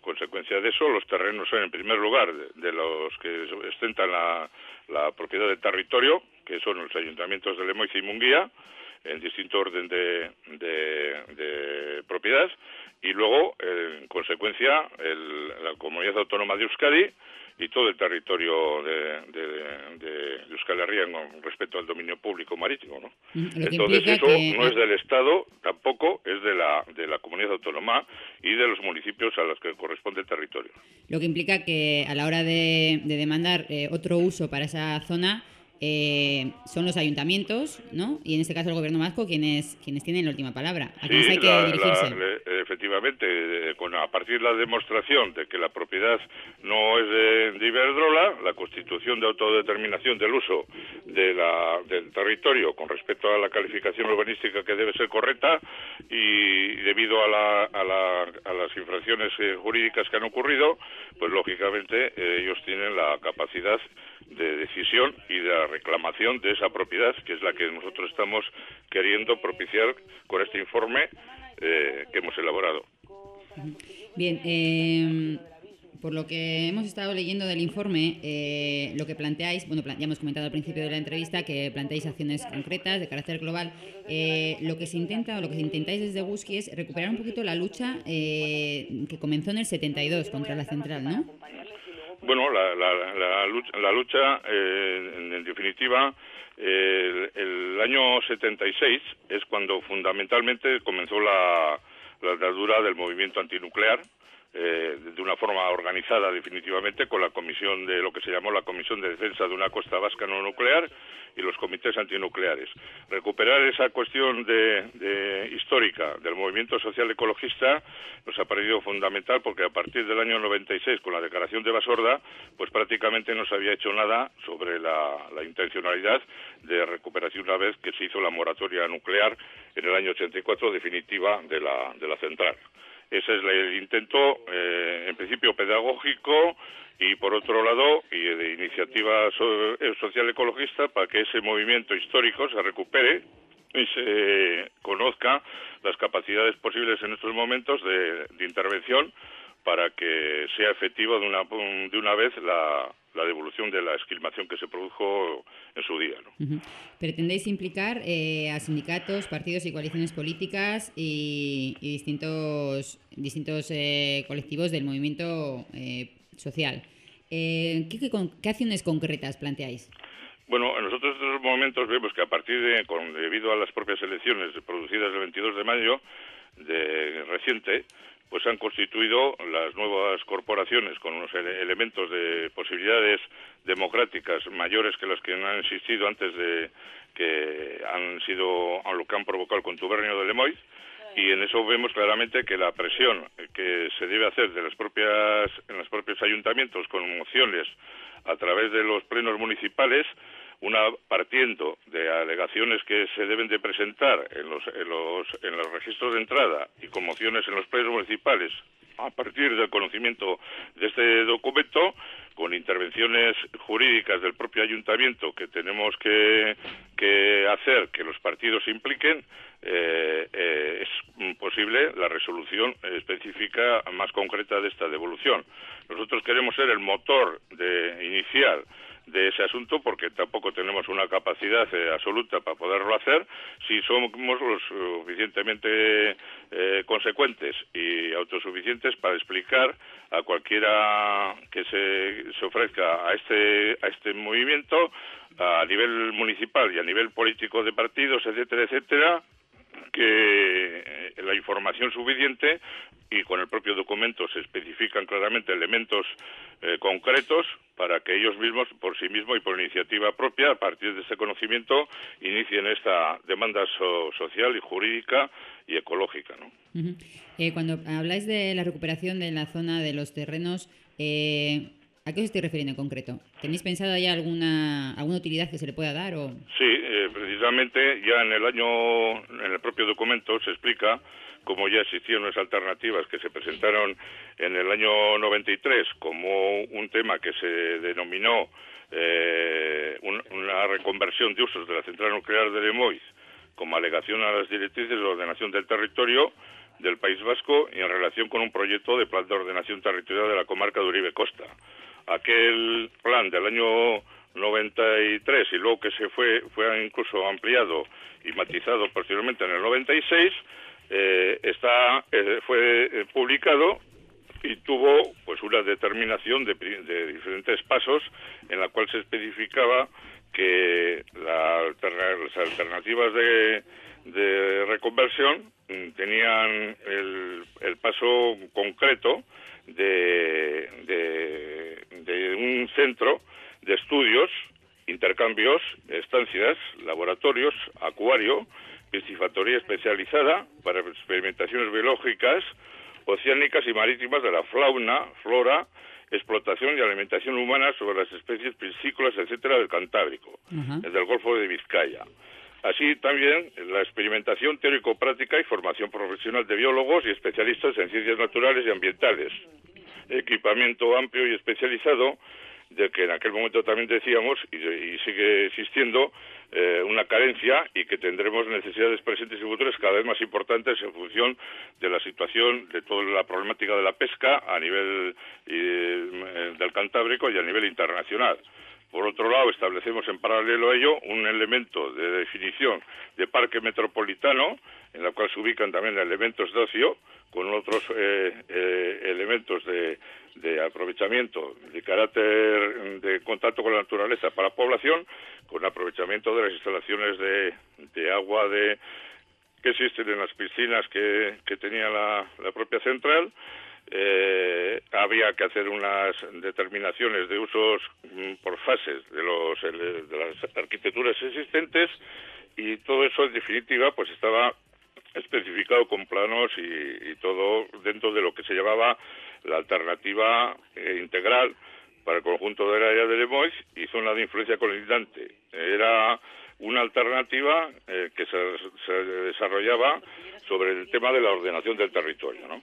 consecuencia de eso los terrenos son en primer lugar de, los que ostentan la, propiedad del territorio, que son los ayuntamientos de Lemoiz y Munguía, en distinto orden de, de propiedad, y luego, en consecuencia, la comunidad autónoma de Euskadi y todo el territorio de, de, Euskal Herria con respecto al dominio público marítimo, ¿no? Entonces eso no es del Estado, tampoco es de la de la comunidad autónoma y de los municipios a los que corresponde el territorio. Lo que implica que a la hora de, demandar eh, otro uso para esa zona eh, son los ayuntamientos, ¿no? Y en este caso el gobierno vasco quienes quienes tienen la última palabra. ¿A quiénes hay que dirigirse? efectivamente, eh, con, a partir de la demostración de que la propiedad no es de, Iberdrola, la constitución de autodeterminación del uso de la, del territorio con respecto a la calificación urbanística que debe ser correcta y debido a, la, a, la, a las infracciones eh, jurídicas que han ocurrido, pues lógicamente ellos tienen la capacidad de decisión y de reclamación de esa propiedad, que es la que nosotros estamos queriendo propiciar con este informe eh, que hemos elaborado. Bien, eh, por lo que hemos estado leyendo del informe, eh, lo que planteáis, bueno, ya hemos comentado al principio de la entrevista que planteáis acciones concretas de carácter global. lo que se intenta o lo que intentáis desde Busky es recuperar un poquito la lucha que comenzó en el 72 contra la central, ¿no? Bueno, la, la, lucha, la lucha eh, en, definitiva, el, año 76 es cuando fundamentalmente comenzó la, la del movimiento antinuclear, eh, de una forma organizada definitivamente con la comisión de lo que se llamó la Comisión de Defensa de una Costa Vasca No Nuclear y los comités antinucleares. Recuperar esa cuestión de, histórica del movimiento social ecologista nos ha parecido fundamental porque a partir del año 96 con la declaración de Basorda pues prácticamente no se había hecho nada sobre la, intencionalidad de recuperación una vez que se hizo la moratoria nuclear en el año 84 definitiva de la, de la central. Ese es el intento, eh, en principio, pedagógico y, por otro lado, y de iniciativa eh, social ecologista para que ese movimiento histórico se recupere y se conozca las capacidades posibles en estos momentos de, intervención para que sea efectivo de una, de una vez la, devolución de la esquilmación que se produjo en su día. ¿Pretendéis implicar eh, a sindicatos, partidos y coaliciones políticas y, distintos, distintos eh, colectivos del movimiento eh, social? ¿qué, qué acciones concretas planteáis? Bueno, nosotros en estos momentos vemos que a partir de, con, debido a las propias elecciones producidas el 22 de mayo de reciente, pues han constituido las nuevas corporaciones con unos elementos de posibilidades democráticas mayores que las que han existido antes de que han sido lo que han provocado el contubernio de Lemoyz y en eso vemos claramente que la presión que se debe hacer de las propias en los propios ayuntamientos con mociones a través de los plenos municipales una partiendo de alegaciones que se deben de presentar en los, en los, en los registros de entrada y con mociones en los plenos municipales a partir del conocimiento de este documento, con intervenciones jurídicas del propio ayuntamiento que tenemos que, que hacer que los partidos se impliquen, eh, eh, es posible la resolución específica más concreta de esta devolución. Nosotros queremos ser el motor de inicial de ese asunto porque tampoco tenemos una capacidad eh, absoluta para poderlo hacer. Si somos lo suficientemente eh, consecuentes y autosuficientes para explicar a cualquiera que se, se ofrezca a este a este movimiento a nivel municipal y a nivel político de partidos etcétera etcétera que eh, la información suficiente y con el propio documento se especifican claramente elementos eh, concretos para que ellos mismos, por sí mismos y por iniciativa propia, a partir de ese conocimiento, inicien esta demanda social y jurídica y ecológica. ¿no? Eh, cuando habláis de la recuperación de la zona de los terrenos, eh, ¿A qué os estoy refiriendo en concreto? ¿Tenéis pensado ya alguna, alguna utilidad que se le pueda dar? O... Sí, precisamente ya en el año, en el propio documento se explica cómo ya existían unas alternativas que se presentaron en el año 93 como un tema que se denominó eh, una reconversión de usos de la central nuclear de Lemoiz como alegación a las directrices de ordenación del territorio del País Vasco y en relación con un proyecto de plan de ordenación territorial de la comarca de Uribe Costa. Aquel plan del año 93 y luego que se fue fue incluso ampliado y matizado posteriormente en el 96 eh, está eh, fue eh, publicado y tuvo pues una determinación de, diferentes pasos en la cual se especificaba que las alternativas de, reconversión tenían el, el paso concreto de, de, un centro de estudios, intercambios, estancias, laboratorios, acuario, piscifactoría especializada para experimentaciones biológicas, oceánicas y marítimas de la fauna, flora, explotación y alimentación humana sobre las especies piscícolas, etcétera, del Cantábrico, desde el Golfo de Vizcaya. Así también la experimentación teórico-práctica y formación profesional de biólogos y especialistas en ciencias naturales y ambientales. Equipamiento amplio y especializado de que en aquel momento también decíamos y, sigue existiendo eh, una carencia y que tendremos necesidades presentes y futuras cada vez más importantes en función de la situación de toda la problemática de la pesca a nivel eh, del Cantábrico y a nivel internacional. Por otro lado, establecemos en paralelo a ello un elemento de definición de parque metropolitano, en la cual se ubican también elementos de ocio, con otros eh, elementos de, aprovechamiento de carácter de contacto con la naturaleza para la población, con aprovechamiento de las instalaciones de, agua de que existen en las piscinas que, tenía la propia central, eh, había que hacer unas determinaciones de usos mm, por fases de, los, de las arquitecturas existentes y todo eso en definitiva pues estaba especificado con planos y, todo dentro de lo que se llamaba la alternativa eh, integral para el conjunto del área de Lemoyne y zona de influencia colonizante. Era una alternativa eh, que se, se, desarrollaba sobre el tema de la ordenación del territorio, ¿no?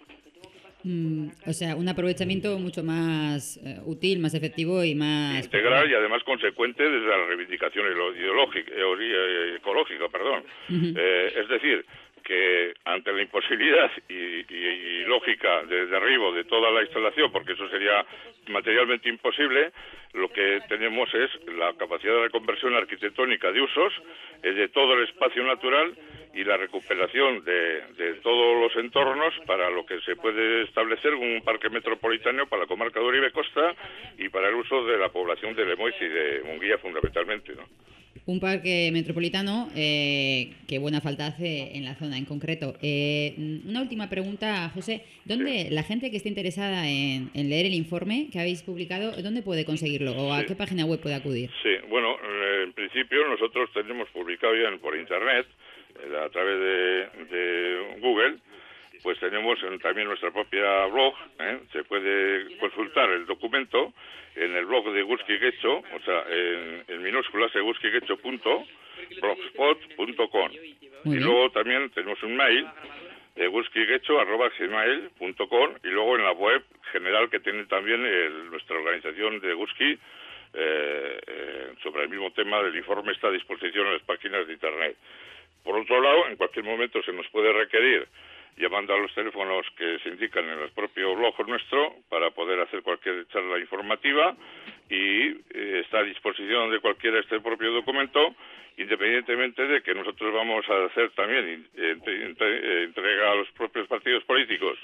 Mm, o sea, un aprovechamiento mucho más eh, útil, más efectivo y más... Integral y además consecuente desde la reivindicación ideológica, eh, ecológica, perdón. Ujú. Eh, es decir, que ante la imposibilidad y, y- lógica de derribo de toda la instalación, porque eso sería materialmente imposible, lo que tenemos es la capacidad de reconversión arquitectónica de usos eh, de todo el espacio natural y la recuperación de, de todos los entornos para lo que se puede establecer un parque metropolitano para la comarca de Uribe Costa y para el uso de la población de Lemoiz y de Munguía fundamentalmente. ¿no? Un parque metropolitano eh, que buena falta hace en la zona en concreto. Eh, una última pregunta, José. ¿Dónde la gente que esté interesada en, en leer el informe que habéis publicado, dónde puede conseguirlo o a Sí. qué página web puede acudir? Sí, bueno, en principio nosotros tenemos publicado ya por internet, a través de, de Google, pues tenemos en- también nuestra propia blog, ¿eh? se puede consultar el documento en el blog de Guski Guecho, o sea, en, en minúsculas guskigecho.blogspot.com. Muy Y luego también tenemos un mail de guskigecho.gmail.com y luego en la web general que tiene también el- nuestra organización de Guski eh, eh, sobre el mismo tema del informe está a disposición en las páginas de internet. Por otro lado, en cualquier momento se nos puede requerir llamando a los teléfonos que se indican en el propio blog nuestro para poder hacer cualquier charla informativa y eh, está a disposición de cualquiera este propio documento independientemente de que nosotros vamos a hacer también entre- entre- eh, entrega a los propios partidos políticos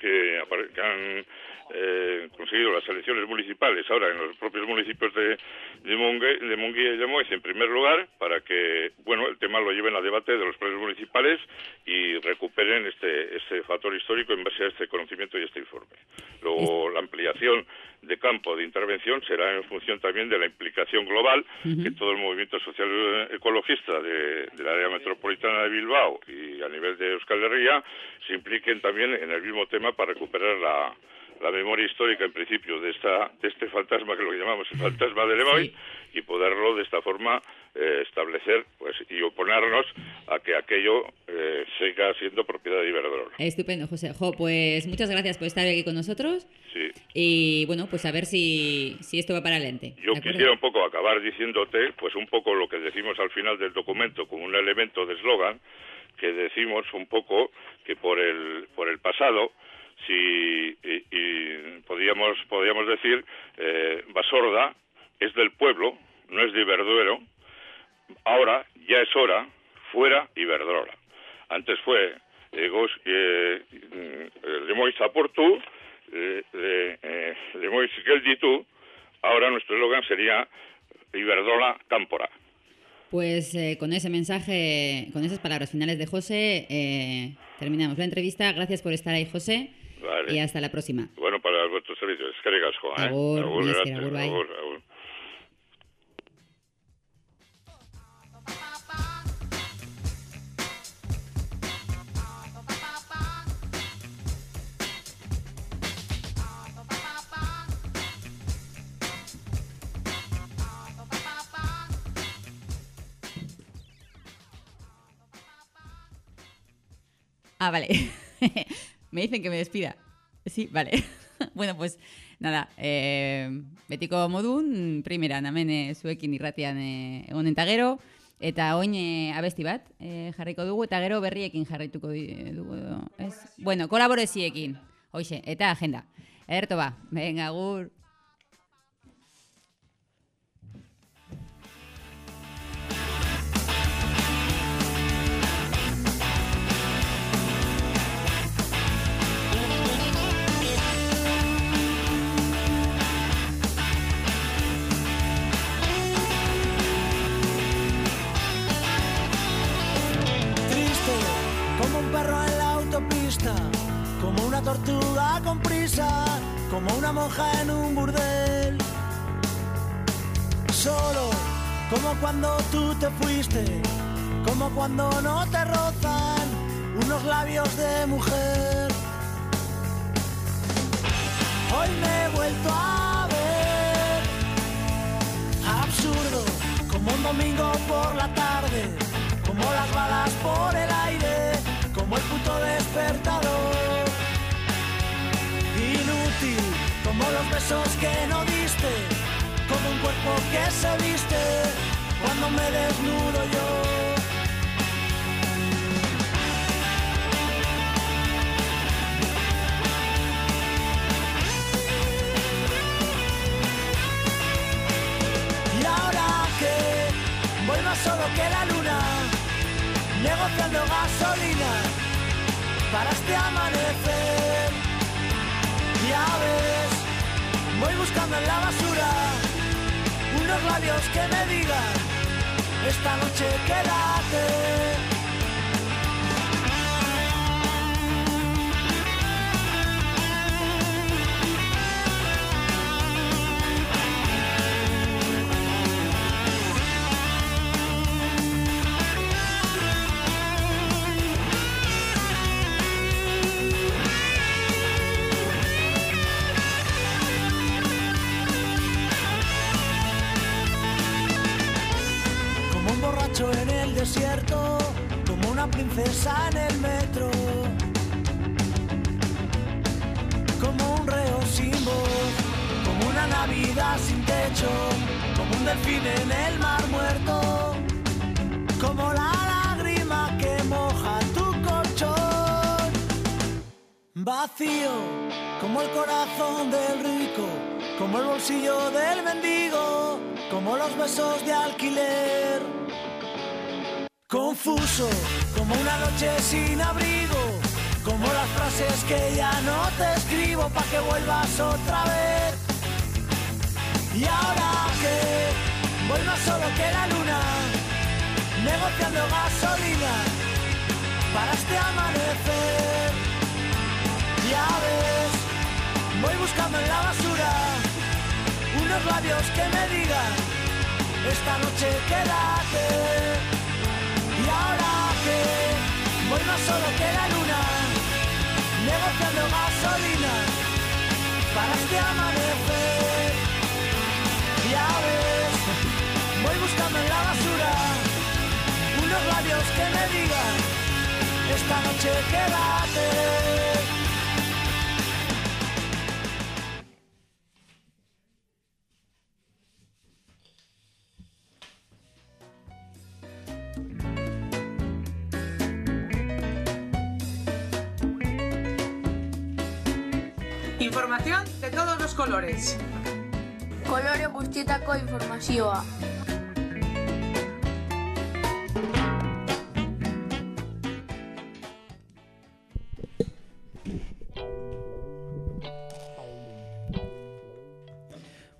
que, que han eh, conseguido las elecciones municipales ahora en los propios municipios de, de, Mongue- de Munguía y de Moez en primer lugar para que bueno el tema lo lleven a debate de los planes municipales y recuperen este, este factor histórico en base a este conocimiento y este informe. Luego la ampliación de campo de intervención será en función también de la implicación global que todo el movimiento social eh, ecologista de, del área metropolitana de Bilbao y a nivel de Euskal Herria se impliquen también en el mismo tema para recuperar la, la memoria histórica en principio de esta de este fantasma que lo que llamamos el fantasma de Lemoy y poderlo de esta forma eh, establecer pues y oponernos a que aquello eh, siga siendo propiedad de Iberdrola. Estupendo, José. Jo, pues muchas gracias por estar aquí con nosotros Sí. y bueno, pues a ver si, si esto va para adelante. Yo quisiera un poco acabar diciéndote, pues un poco lo que decimos al final del documento como un elemento de eslogan, que decimos un poco que por el por el pasado, si y, y podríamos decir eh, Basorda es del pueblo, no es de Iberduero. Ahora ya es hora fuera Iberdrola. Antes fue eh, Gos- eh, mm, Aportu, eh, eh, Gelditu, ahora nuestro eslogan sería Iberdrola Cámpora. Pues eh, con ese mensaje, con esas palabras finales de José, eh, terminamos la entrevista. Gracias por estar ahí, José, Vale. y hasta la próxima. Bueno, para vuestros servicios. Es que eh? Agur, mila esker, gracias, agur, bai. agur, agur. Ah, vale. me dicen que me despida. Sí, vale. bueno, pues nada, eh, betiko modun, primera, namen eh, zuekin irratian eh, egonen eta gero, eta oin abesti bat eh, jarriko dugu, eta gero berriekin jarraituko di- dugu, ez? Bueno, kolaboreziekin, hoxe, eta agenda. Ederto ba, venga, agur. Como una tortuga con prisa, como una monja en un burdel. Solo, como cuando tú te fuiste, como cuando no te rozan unos labios de mujer. Hoy me he vuelto a ver absurdo, como un domingo por la tarde, como las balas por el aire, como el puto despertador. Inútil, como los besos que no diste, como un cuerpo que se viste cuando me desnudo yo. Y ahora que vuelvo solo que la luna negociando gasolina para este amanecer. Ya ves, voy buscando en la basura unos labios que me digan, esta noche quédate. En el metro. Como un reo sin voz, como una Navidad sin techo, como un delfín en el mar muerto. Como la lágrima que moja tu colchón. Vacío, como el corazón del rico, como el bolsillo del mendigo, como los besos de alquiler. Confuso, como una noche sin abrigo, como las frases que ya no te escribo pa' que vuelvas otra vez. Y ahora que voy más solo que la luna, negociando gasolina para este amanecer. Ya ves, voy buscando en la basura unos labios que me digan, esta noche quédate. Y ahora que voy más solo que la luna, negociando gasolina para este amanecer. Ya ves, voy buscando en la basura unos labios que me digan, esta noche quédate. Colores. Kolore guztietako informazioa.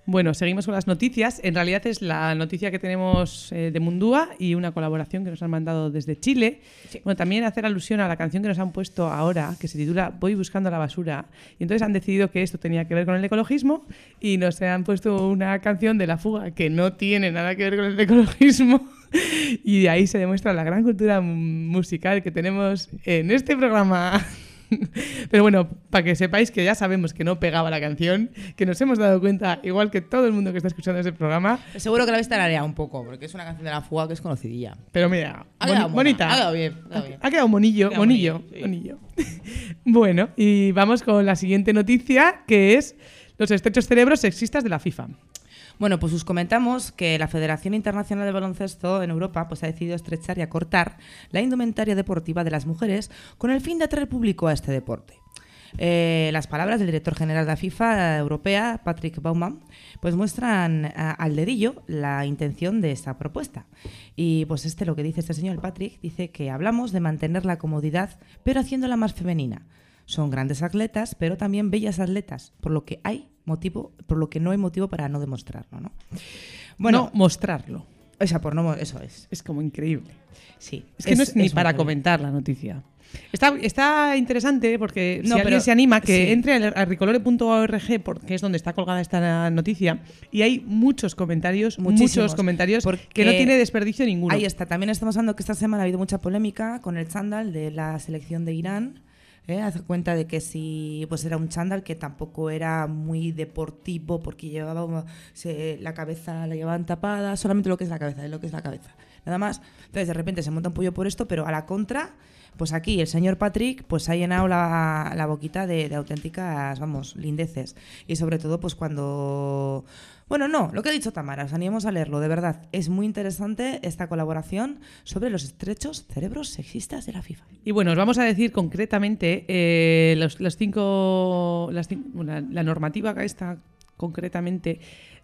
Bueno, seguimos con las noticias. En realidad es la noticia que tenemos eh, de Mundúa y una colaboración que nos han mandado desde Chile. Bueno, también hacer alusión a la canción que nos han puesto ahora, que se titula Voy buscando la basura. Y entonces han decidido que esto tenía que ver con el ecologismo y nos han puesto una canción de La Fuga que no tiene nada que ver con el ecologismo. Y de ahí se demuestra la gran cultura musical que tenemos en este programa. Pero bueno, para que sepáis que ya sabemos que no pegaba la canción, que nos hemos dado cuenta, igual que todo el mundo que está escuchando este programa. Seguro que la habéis tarareado un poco, porque es una canción de la fuga que es conocidilla. Pero mira, Ha boni- bonita. ha quedado bien, ha quedado bien. Ha quedado monillo, quedado monillo, monillo, sí. monillo. bueno, y vamos con la siguiente noticia, que es los estrechos cerebros sexistas de la FIFA. Bueno, pues os comentamos que la Federación Internacional de Baloncesto en Europa pues, ha decidido estrechar y acortar la indumentaria deportiva de las mujeres con el fin de atraer público a este deporte. Eh, las palabras del director general de la FIFA Europea, Patrick Baumann, pues muestran a- al dedillo la intención de esta propuesta. Y pues este lo que dice este señor, Patrick, dice que hablamos de mantener la comodidad, pero haciéndola más femenina. Son grandes atletas, pero también bellas atletas, por lo que hay motivo, por lo que no hay motivo para no demostrarlo, ¿no? No mostrarlo. O sea, por no, eso es. Es como increíble. Sí. Es que no es, ni para comentar la noticia. Está, está interesante porque si No, alguien pero- se anima, que sí. entre a ricolore.org, porque es donde está colgada esta noticia, y hay muchos comentarios, Muchísimos. muchos comentarios que no tiene desperdicio ninguno. Ahí está. También estamos hablando que esta semana ha habido mucha polémica con el chándal de la selección de Irán. ¿Eh? Hace cuenta de que si pues era un chándal que tampoco era muy deportivo porque llevaba la cabeza la llevaban tapada, solamente lo que es la cabeza, de lo que es la cabeza. nada más. Entonces, de repente se monta un pollo por esto, pero a la contra, pues aquí el señor Patrick pues ha llenado la, la boquita de, de auténticas, vamos, lindeces. Y sobre todo, pues cuando... Bueno, no, lo que ha dicho Tamara, os animamos a leerlo, de verdad. Es muy interesante esta colaboración sobre los estrechos cerebros sexistas de la FIFA. Y bueno, os vamos a decir concretamente eh, los, los cinco. las cin- la, la normativa que está concretamente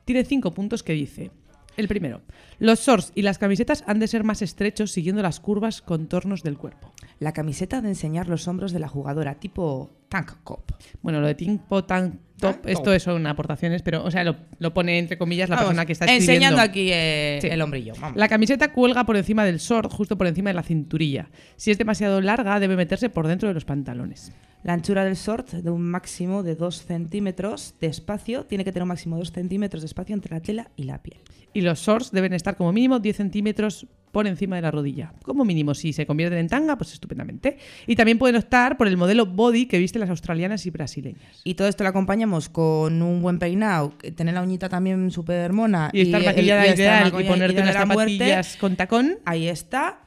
tiene cinco puntos que dice. El primero, los shorts y las camisetas han de ser más estrechos siguiendo las curvas contornos del cuerpo. La camiseta de enseñar los hombros de la jugadora, tipo tank cop. Bueno, lo de tipo tank top, esto top. son aportaciones, pero, o sea, lo, lo pone entre comillas la Vamos, persona que está escribiendo. enseñando aquí eh, Sí. el hombrillo. Vamos. La camiseta cuelga por encima del short, justo por encima de la cinturilla. Si es demasiado larga, debe meterse por dentro de los pantalones. La anchura del short de un máximo de 2 centímetros de espacio tiene que tener un máximo de 2 centímetros de espacio entre la tela y la piel. Y los shorts deben estar como mínimo 10 centímetros por encima de la rodilla. Como mínimo, si se convierten en tanga, pues estupendamente. Y también pueden optar por el modelo body que visten las australianas y brasileñas. Y todo esto lo acompañamos con un buen peinado, tener la uñita también súper mona. Y estar maquillada y ideal y ponerte unas la muerte. zapatillas con tacón. Ahí está.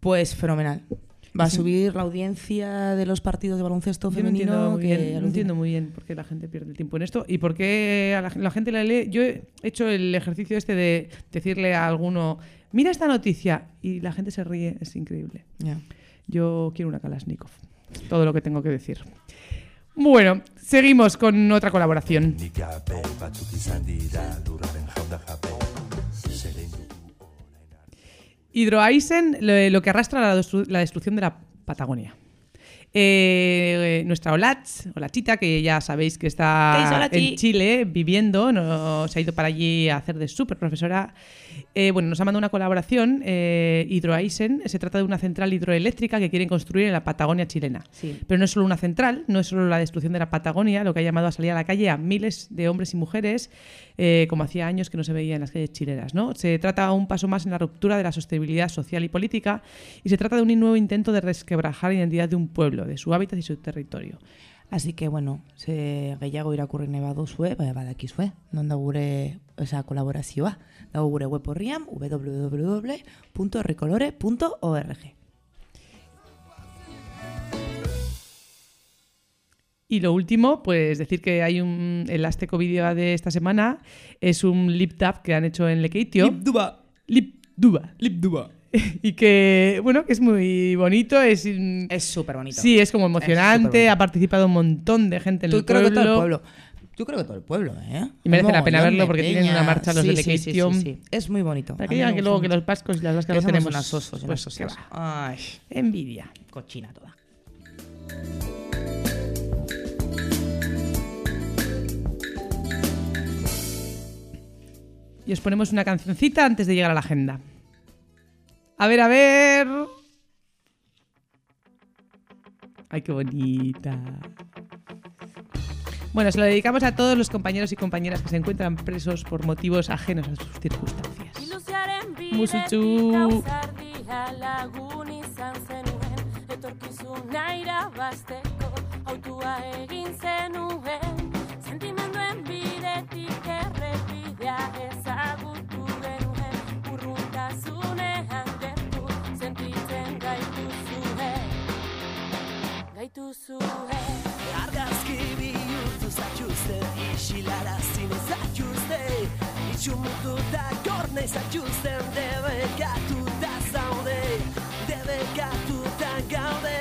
Pues fenomenal. Va a subir la audiencia de los partidos de baloncesto Yo no femenino. entiendo, muy que bien, no alucina. entiendo muy bien por qué la gente pierde el tiempo en esto y por qué a la, la gente la lee. Yo he hecho el ejercicio este de decirle a alguno, mira esta noticia, y la gente se ríe, es increíble. Yo quiero una Kalashnikov. Todo lo que tengo que decir. Bueno, seguimos con otra colaboración. Hydroeisen, lo, lo que arrastra la, destru- la destrucción de la Patagonia. Eh, nuestra Olatz, Olachita, que ya sabéis que ¿Qué está en Chile viviendo, no, se ha ido para allí a hacer de súper profesora. Eh, bueno, nos ha mandado una colaboración, eh, Hydroeisen. Se trata de una central hidroeléctrica que quieren construir en la Patagonia chilena. Sí. Pero no es solo una central, no es solo la destrucción de la Patagonia, lo que ha llamado a salir a la calle a miles de hombres y mujeres, eh, como hacía años que no se veía en las calles chilenas. ¿no? Se trata un paso más en la ruptura de la sostenibilidad social y política y se trata de un nuevo intento de resquebrajar la identidad de un pueblo, de su hábitat y su territorio. Así que, bueno, se gehiago irakurri nahi baduzue, bai, badakizue, non da gure esa kolaborazioa. Dago gure web horrian www.ricolore.org. Y lo último, pues decir que hay un. El Azteco vídeo de esta semana es un lip tap que han hecho en Lekeitio. Lip duba. Lip duba. Lip duba. y que, bueno, que es muy bonito. Es Es súper bonito. Sí, es como emocionante. ha participado un montón de gente en Tú el creo pueblo. que todo el pueblo. Yo creo que todo el pueblo, ¿eh? Y merece la pena verlo porque tienen una marcha los Sí, de sí, sí, sí, Lekeitio. sí. Es muy bonito. Para que digan que luego que los vascos y las vascas somos tenemos. unas osos unas pues va. Ay, Envidia. cochina toda. Y os ponemos una cancioncita antes de llegar a la agenda. A ver, a ver. Ay, qué bonita. Bueno, se lo dedicamos a todos los compañeros y compañeras que se encuentran presos por motivos ajenos a sus circunstancias. Musutxu. gauzardia lagun Gaituzue Argazki bihurtu zatxuzte Isilara zine zatxuzte Itxumutu da gorne zatxuzten Debekatu da zaude. Debekatu da gaude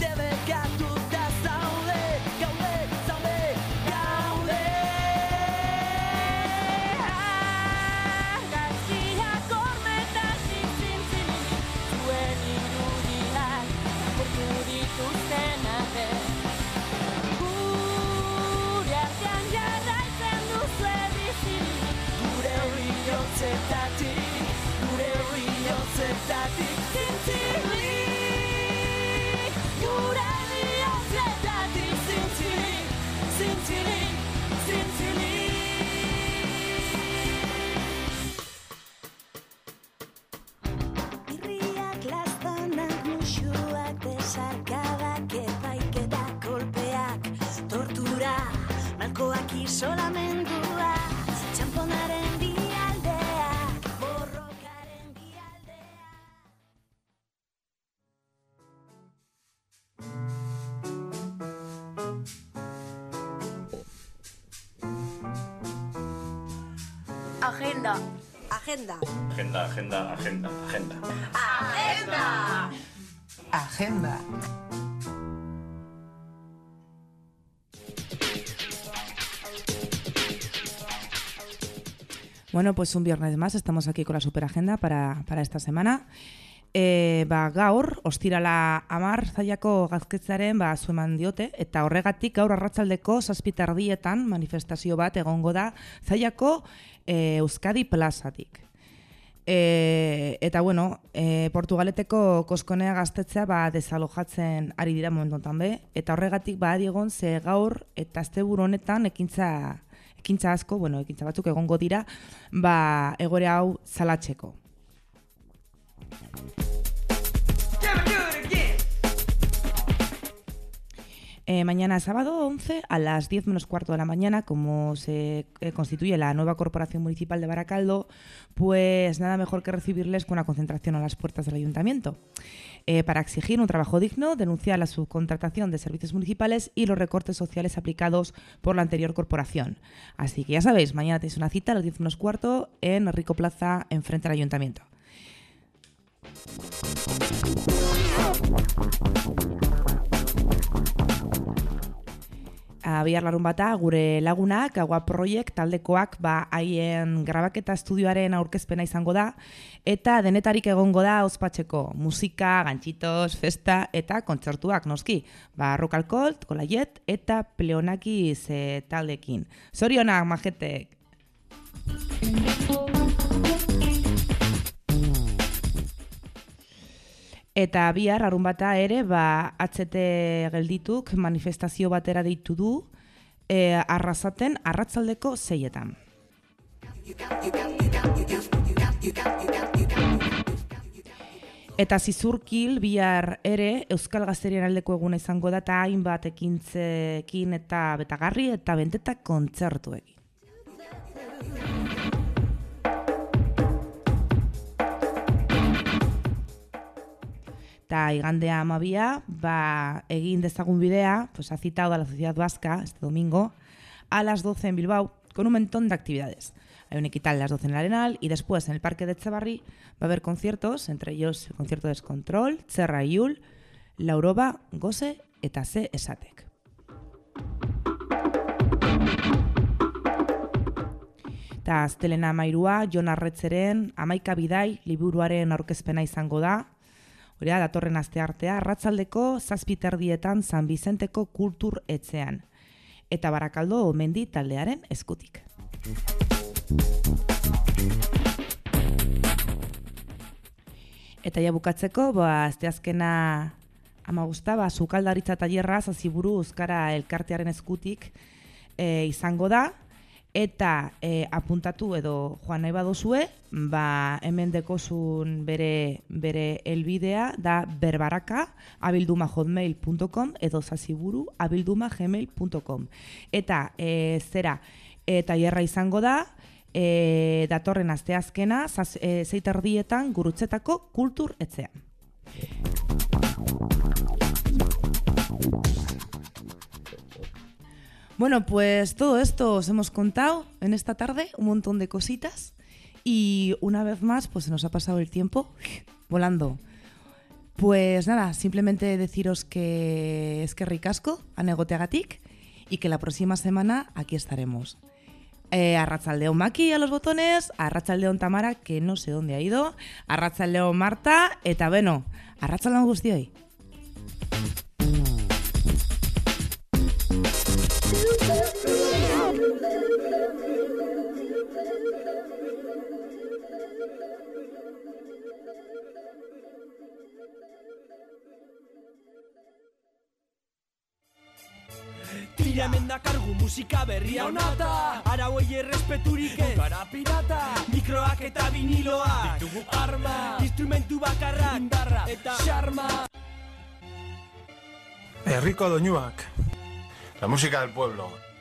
Debekatu bihotzetatik Gure bihotzetatik Zintzilik Gure bihotzetatik Zintzilik, zintzilik, zintzilik Irriak, lastanak, musuak, desarkadak, epaiketak, kolpeak, tortura, malkoak isolamendua, Agenda. Agenda, agenda, agenda, agenda. Agenda. Agenda. Bueno, pues un viernes más estamos aquí con la superagenda para, para esta semana. E, ba, gaur, ostirala amar zaiako gazketzaren ba, zueman diote, eta horregatik gaur arratzaldeko zazpitardietan manifestazio bat egongo da zaiako e, Euskadi plazatik. E, eta bueno, e, Portugaleteko koskonea gaztetzea ba, desalojatzen ari dira momentotan be, eta horregatik ba, egon ze gaur eta asteburu honetan ekintza, ekintza asko, bueno, ekintza batzuk egongo dira, ba, egore hau zalatzeko. Eh, mañana sábado 11 a las 10 menos cuarto de la mañana, como se eh, constituye la nueva Corporación Municipal de Baracaldo, pues nada mejor que recibirles con una concentración a las puertas del ayuntamiento. Eh, para exigir un trabajo digno, denunciar la subcontratación de servicios municipales y los recortes sociales aplicados por la anterior corporación. Así que ya sabéis, mañana tenéis una cita a las 10 menos cuarto en Rico Plaza, enfrente al ayuntamiento. Abiar larun bata, gure lagunak, Agua Project taldekoak, ba, haien grabaketa estudioaren aurkezpena izango da, eta denetarik egongo da ospatzeko musika, gantxitos, festa eta kontzertuak noski. Ba, rock alcohol, kolaiet eta pleonakiz eh, taldekin. Zorionak, majetek! Eta bihar, arun bata ere, ba, HT geldituk manifestazio batera deitu du, e, arrasaten arratzaldeko zeietan. Eta zizurkil bihar ere Euskal Gazterian aldeko eguna izango da eta hainbat ekintzekin eta betagarri eta benteta kontzertuekin. Eta igandea amabia, ba, egin dezagun bidea, pues ha citado a la sociedad vasca este domingo a las 12 en Bilbao con un montón de actividades. Hay un equital a las 12 en el Arenal y después en el Parque de Etxebarri va a haber conciertos, entre ellos el concierto de Descontrol, Txerra Iul, Lauroba, Gose eta Se Esatek. Eta aztelena amairua, Jon Arretzeren, amaika bidai, liburuaren aurkezpena izango da, Hori da, datorren aste artea, ratzaldeko zazpiterdietan San Bizenteko kultur etzean. Eta barakaldo omendi taldearen eskutik. Eta ja bukatzeko, ba, azte azkena ama guzta, ba, sukaldaritza tailerra zaziburu Euskara elkartearen eskutik e, izango da, eta e, apuntatu edo joan nahi badozue, ba, hemen dekozun bere, bere elbidea da berbaraka edo zaziburu Eta e, zera, e, tailerra izango da, e, datorren asteazkena, zaz, e, zeiterdietan gurutzetako kultur etzean. Bueno, pues todo esto os hemos contado en esta tarde, un montón de cositas. Y una vez más, pues se nos ha pasado el tiempo volando. Pues nada, simplemente deciros que es que ricasco, anegoteagatik, y que la próxima semana aquí estaremos. Eh, a Ratzaldeón Maki a los botones, a Ratzaldeón Tamara, que no sé dónde ha ido, a Ratzaldeón Marta, eta bueno, a Ratzaldeón guztioi. Tira hemen dakargu musika berria onata. Arauei errespeturik ez. Gara pirata. Mikroak eta viniloak. Ditugu arma. Instrumentu bakarrak. Indarra. Eta xarma. Herriko doinuak. La música del pueblo.